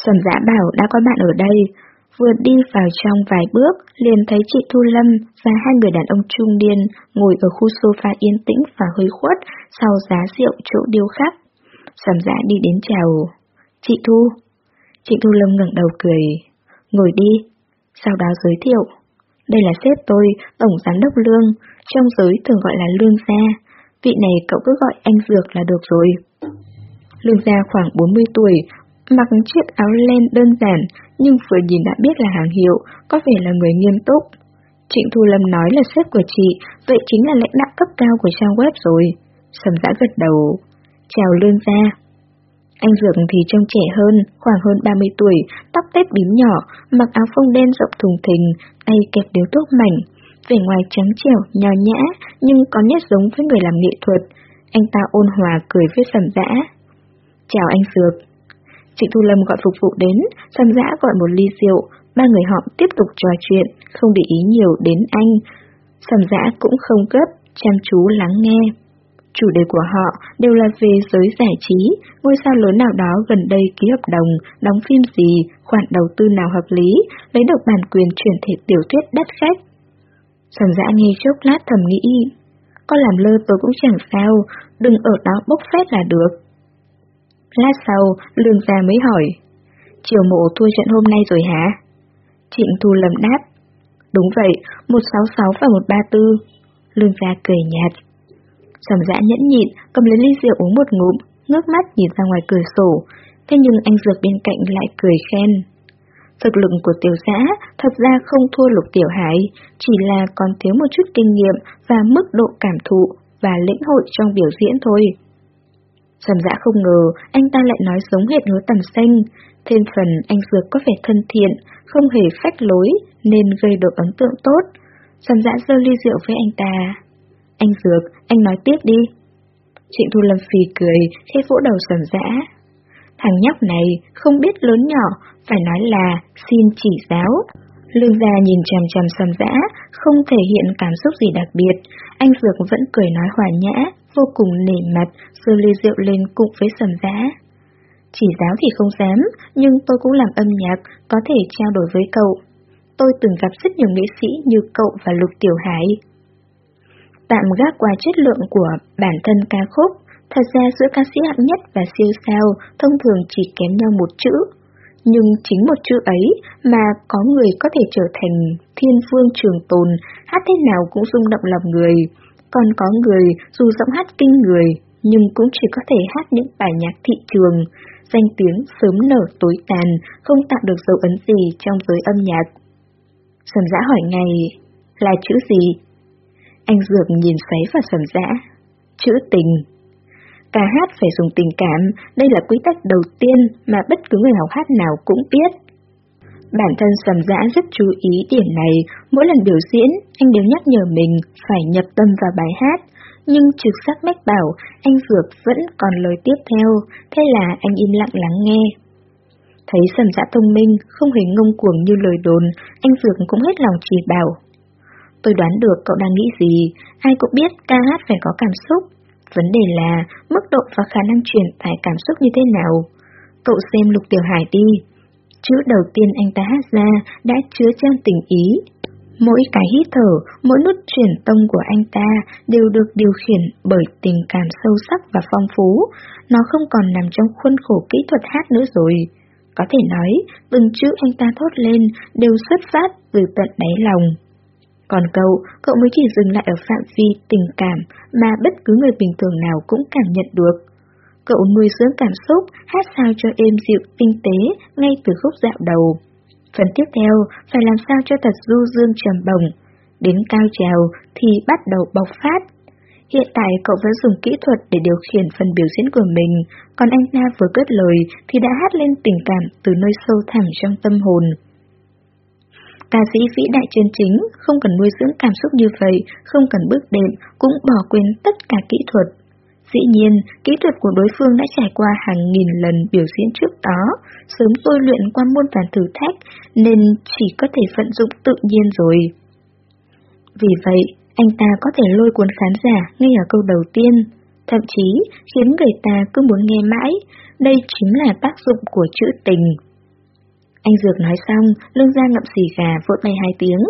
Sầm dã bảo đã có bạn ở đây. Vừa đi vào trong vài bước, liền thấy chị Thu Lâm và hai người đàn ông trung niên ngồi ở khu sofa yên tĩnh và hơi khuất sau giá rượu chỗ điêu khắc. Sầm dã đi đến chào. Chị Thu. Chị Thu Lâm ngẩng đầu cười. Ngồi đi. Sau đó giới thiệu. Đây là sếp tôi, tổng giám đốc lương, trong giới thường gọi là lương gia. Vị này cậu cứ gọi anh Dược là được rồi. Lương gia khoảng 40 tuổi, mặc chiếc áo len đơn giản, nhưng vừa nhìn đã biết là hàng hiệu, có vẻ là người nghiêm túc. Trịnh Thu Lâm nói là sếp của chị, vậy chính là lãnh đạo cấp cao của trang web rồi. Sầm giã gật đầu. Chào lương gia. Anh Dược thì trông trẻ hơn, khoảng hơn 30 tuổi, tóc tết bím nhỏ, mặc áo phông đen rộng thùng thình, tay kẹp điếu thuốc mảnh. Vẻ ngoài trắng trẻo, nhò nhã, nhưng có nét giống với người làm nghệ thuật. Anh ta ôn hòa cười với sầm dã. Chào anh Dược. Chị Thu Lâm gọi phục vụ đến, sầm dã gọi một ly rượu, ba người họ tiếp tục trò chuyện, không để ý nhiều đến anh. Sầm dã cũng không gấp, chăm chú lắng nghe. Chủ đề của họ đều là về giới giải trí, ngôi sao lớn nào đó gần đây ký hợp đồng, đóng phim gì, khoản đầu tư nào hợp lý, lấy được bản quyền chuyển thể tiểu thuyết đắt khách. Sầm dã nghe chốc lát thầm nghĩ, có làm lơ tôi cũng chẳng sao, đừng ở đó bốc phét là được. Lát sau, lương gia mới hỏi, chiều mộ thua trận hôm nay rồi hả? Trịnh Thu lầm đáp, đúng vậy, 166 và 134. Lương gia cười nhạt. Sầm dã nhẫn nhịn, cầm lấy ly rượu uống một ngụm, ngước mắt nhìn ra ngoài cửa sổ, thế nhưng anh dược bên cạnh lại cười khen. Thực lực của tiểu giã thật ra không thua lục tiểu hải, chỉ là còn thiếu một chút kinh nghiệm và mức độ cảm thụ và lĩnh hội trong biểu diễn thôi. Sầm dã không ngờ anh ta lại nói giống hệt hứa tầm xanh, thêm phần anh Dược có vẻ thân thiện, không hề phách lối nên gây được ấn tượng tốt. Sầm dã dơ ly rượu với anh ta. Anh Dược, anh nói tiếp đi. Trịnh Thu Lâm phì cười khi vỗ đầu sầm dã. Thằng nhóc này không biết lớn nhỏ, phải nói là xin chỉ giáo. Lương gia nhìn chằm chằm sầm dã, không thể hiện cảm xúc gì đặc biệt. Anh Dược vẫn cười nói hòa nhã, vô cùng nể mặt, giơ ly rượu lên cùng với sầm dã. Chỉ giáo thì không dám, nhưng tôi cũng làm âm nhạc, có thể trao đổi với cậu. Tôi từng gặp rất nhiều nghệ sĩ như cậu và Lục Tiểu Hải. Tạm gác qua chất lượng của bản thân ca khúc, thật ra giữa ca sĩ hạng nhất và siêu sao thông thường chỉ kém nhau một chữ. Nhưng chính một chữ ấy mà có người có thể trở thành thiên vương trường tồn, hát thế nào cũng rung động lòng người. Còn có người dù giọng hát kinh người, nhưng cũng chỉ có thể hát những bài nhạc thị trường, danh tiếng sớm nở tối tàn, không tạo được dấu ấn gì trong giới âm nhạc. Sầm dã hỏi ngay, là chữ gì? Anh Dược nhìn xoáy vào sầm dã. Chữ tình. cả hát phải dùng tình cảm, đây là quy tắc đầu tiên mà bất cứ người học hát nào cũng biết. Bản thân sầm dã rất chú ý điểm này, mỗi lần biểu diễn, anh đều nhắc nhở mình phải nhập tâm vào bài hát, nhưng trực sắc mách bảo anh Dược vẫn còn lời tiếp theo, thế là anh im lặng lắng nghe. Thấy sầm dã thông minh, không hề ngông cuồng như lời đồn, anh Dược cũng hết lòng chỉ bảo. Tôi đoán được cậu đang nghĩ gì, ai cũng biết ca hát phải có cảm xúc. Vấn đề là mức độ và khả năng truyền tải cảm xúc như thế nào. Cậu xem Lục Tiểu Hải đi. Chữ đầu tiên anh ta hát ra đã chứa chan tình ý. Mỗi cái hít thở, mỗi nút chuyển tông của anh ta đều được điều khiển bởi tình cảm sâu sắc và phong phú. Nó không còn nằm trong khuôn khổ kỹ thuật hát nữa rồi. Có thể nói, từng chữ anh ta thốt lên đều xuất phát từ tận đáy lòng. Còn cậu, cậu mới chỉ dừng lại ở phạm vi tình cảm mà bất cứ người bình thường nào cũng cảm nhận được. Cậu nuôi dưỡng cảm xúc, hát sao cho êm dịu tinh tế ngay từ khúc dạo đầu. Phần tiếp theo, phải làm sao cho thật du dương trầm bổng. Đến cao trào thì bắt đầu bộc phát. Hiện tại cậu vẫn dùng kỹ thuật để điều khiển phần biểu diễn của mình, còn anh ta vừa cất lời thì đã hát lên tình cảm từ nơi sâu thẳm trong tâm hồn. Ca sĩ vĩ đại chân chính, không cần nuôi dưỡng cảm xúc như vậy, không cần bước đệm, cũng bỏ quên tất cả kỹ thuật. Dĩ nhiên, kỹ thuật của đối phương đã trải qua hàng nghìn lần biểu diễn trước đó, sớm tôi luyện qua muôn vàn thử thách, nên chỉ có thể vận dụng tự nhiên rồi. Vì vậy, anh ta có thể lôi cuốn khán giả ngay ở câu đầu tiên, thậm chí khiến người ta cứ muốn nghe mãi, đây chính là tác dụng của chữ tình. Anh Dược nói xong, lưng ra ngậm xì gà vội bay hai tiếng.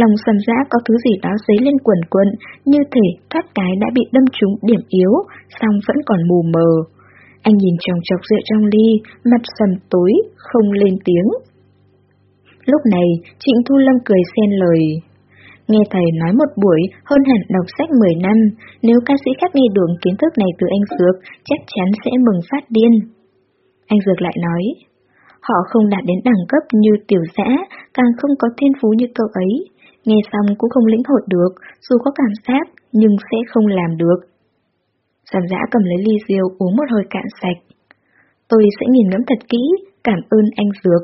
Lòng sầm dã có thứ gì đó dấy lên quần quận, như thể thoát cái đã bị đâm trúng điểm yếu, song vẫn còn mù mờ. Anh nhìn chồng chọc rượu trong ly, mặt sầm tối, không lên tiếng. Lúc này, Trịnh Thu Lâm cười xen lời. Nghe thầy nói một buổi hơn hẳn đọc sách 10 năm, nếu ca sĩ khác nghe được kiến thức này từ anh Dược, chắc chắn sẽ mừng phát điên. Anh Dược lại nói, họ không đạt đến đẳng cấp như tiểu giã, càng không có thiên phú như cậu ấy. Nghe xong cũng không lĩnh hội được, dù có cảm giác, nhưng sẽ không làm được. Giàn giã cầm lấy ly rượu uống một hơi cạn sạch. Tôi sẽ nhìn ngắm thật kỹ, cảm ơn anh Dược.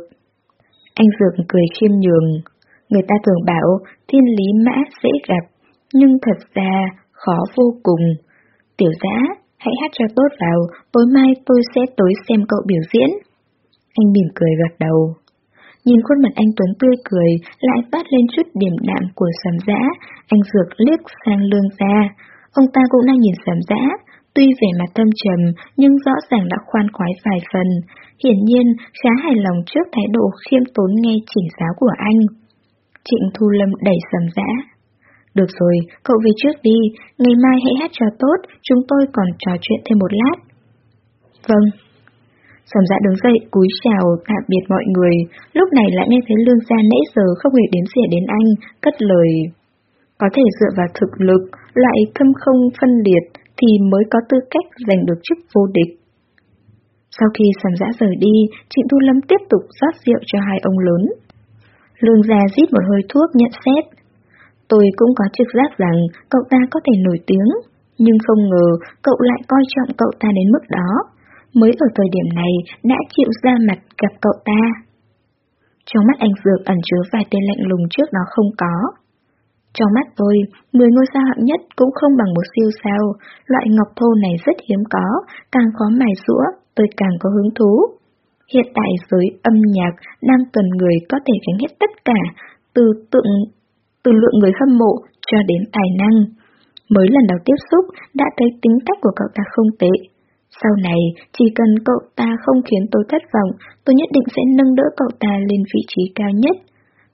Anh Dược cười khiêm nhường. Người ta thường bảo thiên lý mã dễ gặp, nhưng thật ra khó vô cùng. Tiểu giã, hãy hát cho tốt vào, tối mai tôi sẽ tới xem cậu biểu diễn. Anh mỉm cười gật đầu. Nhìn khuôn mặt anh Tuấn tươi cười, lại phát lên chút điểm đạm của sầm dã, anh dược liếc sang lương gia. Ông ta cũng đang nhìn sầm dã, tuy vẻ mặt thâm trầm, nhưng rõ ràng đã khoan khoái vài phần, hiển nhiên khá hài lòng trước thái độ khiêm tốn nghe chỉnh giáo của anh. Trịnh Thu Lâm đẩy sầm dã. Được rồi, cậu về trước đi, ngày mai hãy hát cho tốt, chúng tôi còn trò chuyện thêm một lát. Vâng. Sầm dạ đứng dậy cúi chào tạm biệt mọi người, lúc này lại nghe thấy lương gia nãy giờ không hề đến xỉa đến anh, cất lời. Có thể dựa vào thực lực, loại thâm không phân liệt thì mới có tư cách giành được chức vô địch. Sau khi sầm dã rời đi, Trịnh Thu Lâm tiếp tục rót rượu cho hai ông lớn. Lương gia rít một hơi thuốc nhận xét. Tôi cũng có trực giác rằng cậu ta có thể nổi tiếng, nhưng không ngờ cậu lại coi trọng cậu ta đến mức đó mới ở thời điểm này đã chịu ra mặt gặp cậu ta. Trong mắt anh Dược ẩn chứa vài tên lạnh lùng trước đó không có. Trong mắt tôi, 10 ngôi sao hạng nhất cũng không bằng một siêu sao, loại ngọc thô này rất hiếm có, càng khó mài rũa, tôi càng có hứng thú. Hiện tại giới âm nhạc đang cần người có thể gánh hết tất cả, từ tượng, từ lượng người hâm mộ cho đến tài năng. Mới lần đầu tiếp xúc đã thấy tính cách của cậu ta không tệ. Sau này, chỉ cần cậu ta không khiến tôi thất vọng, tôi nhất định sẽ nâng đỡ cậu ta lên vị trí cao nhất.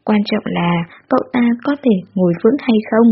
Quan trọng là cậu ta có thể ngồi vững hay không.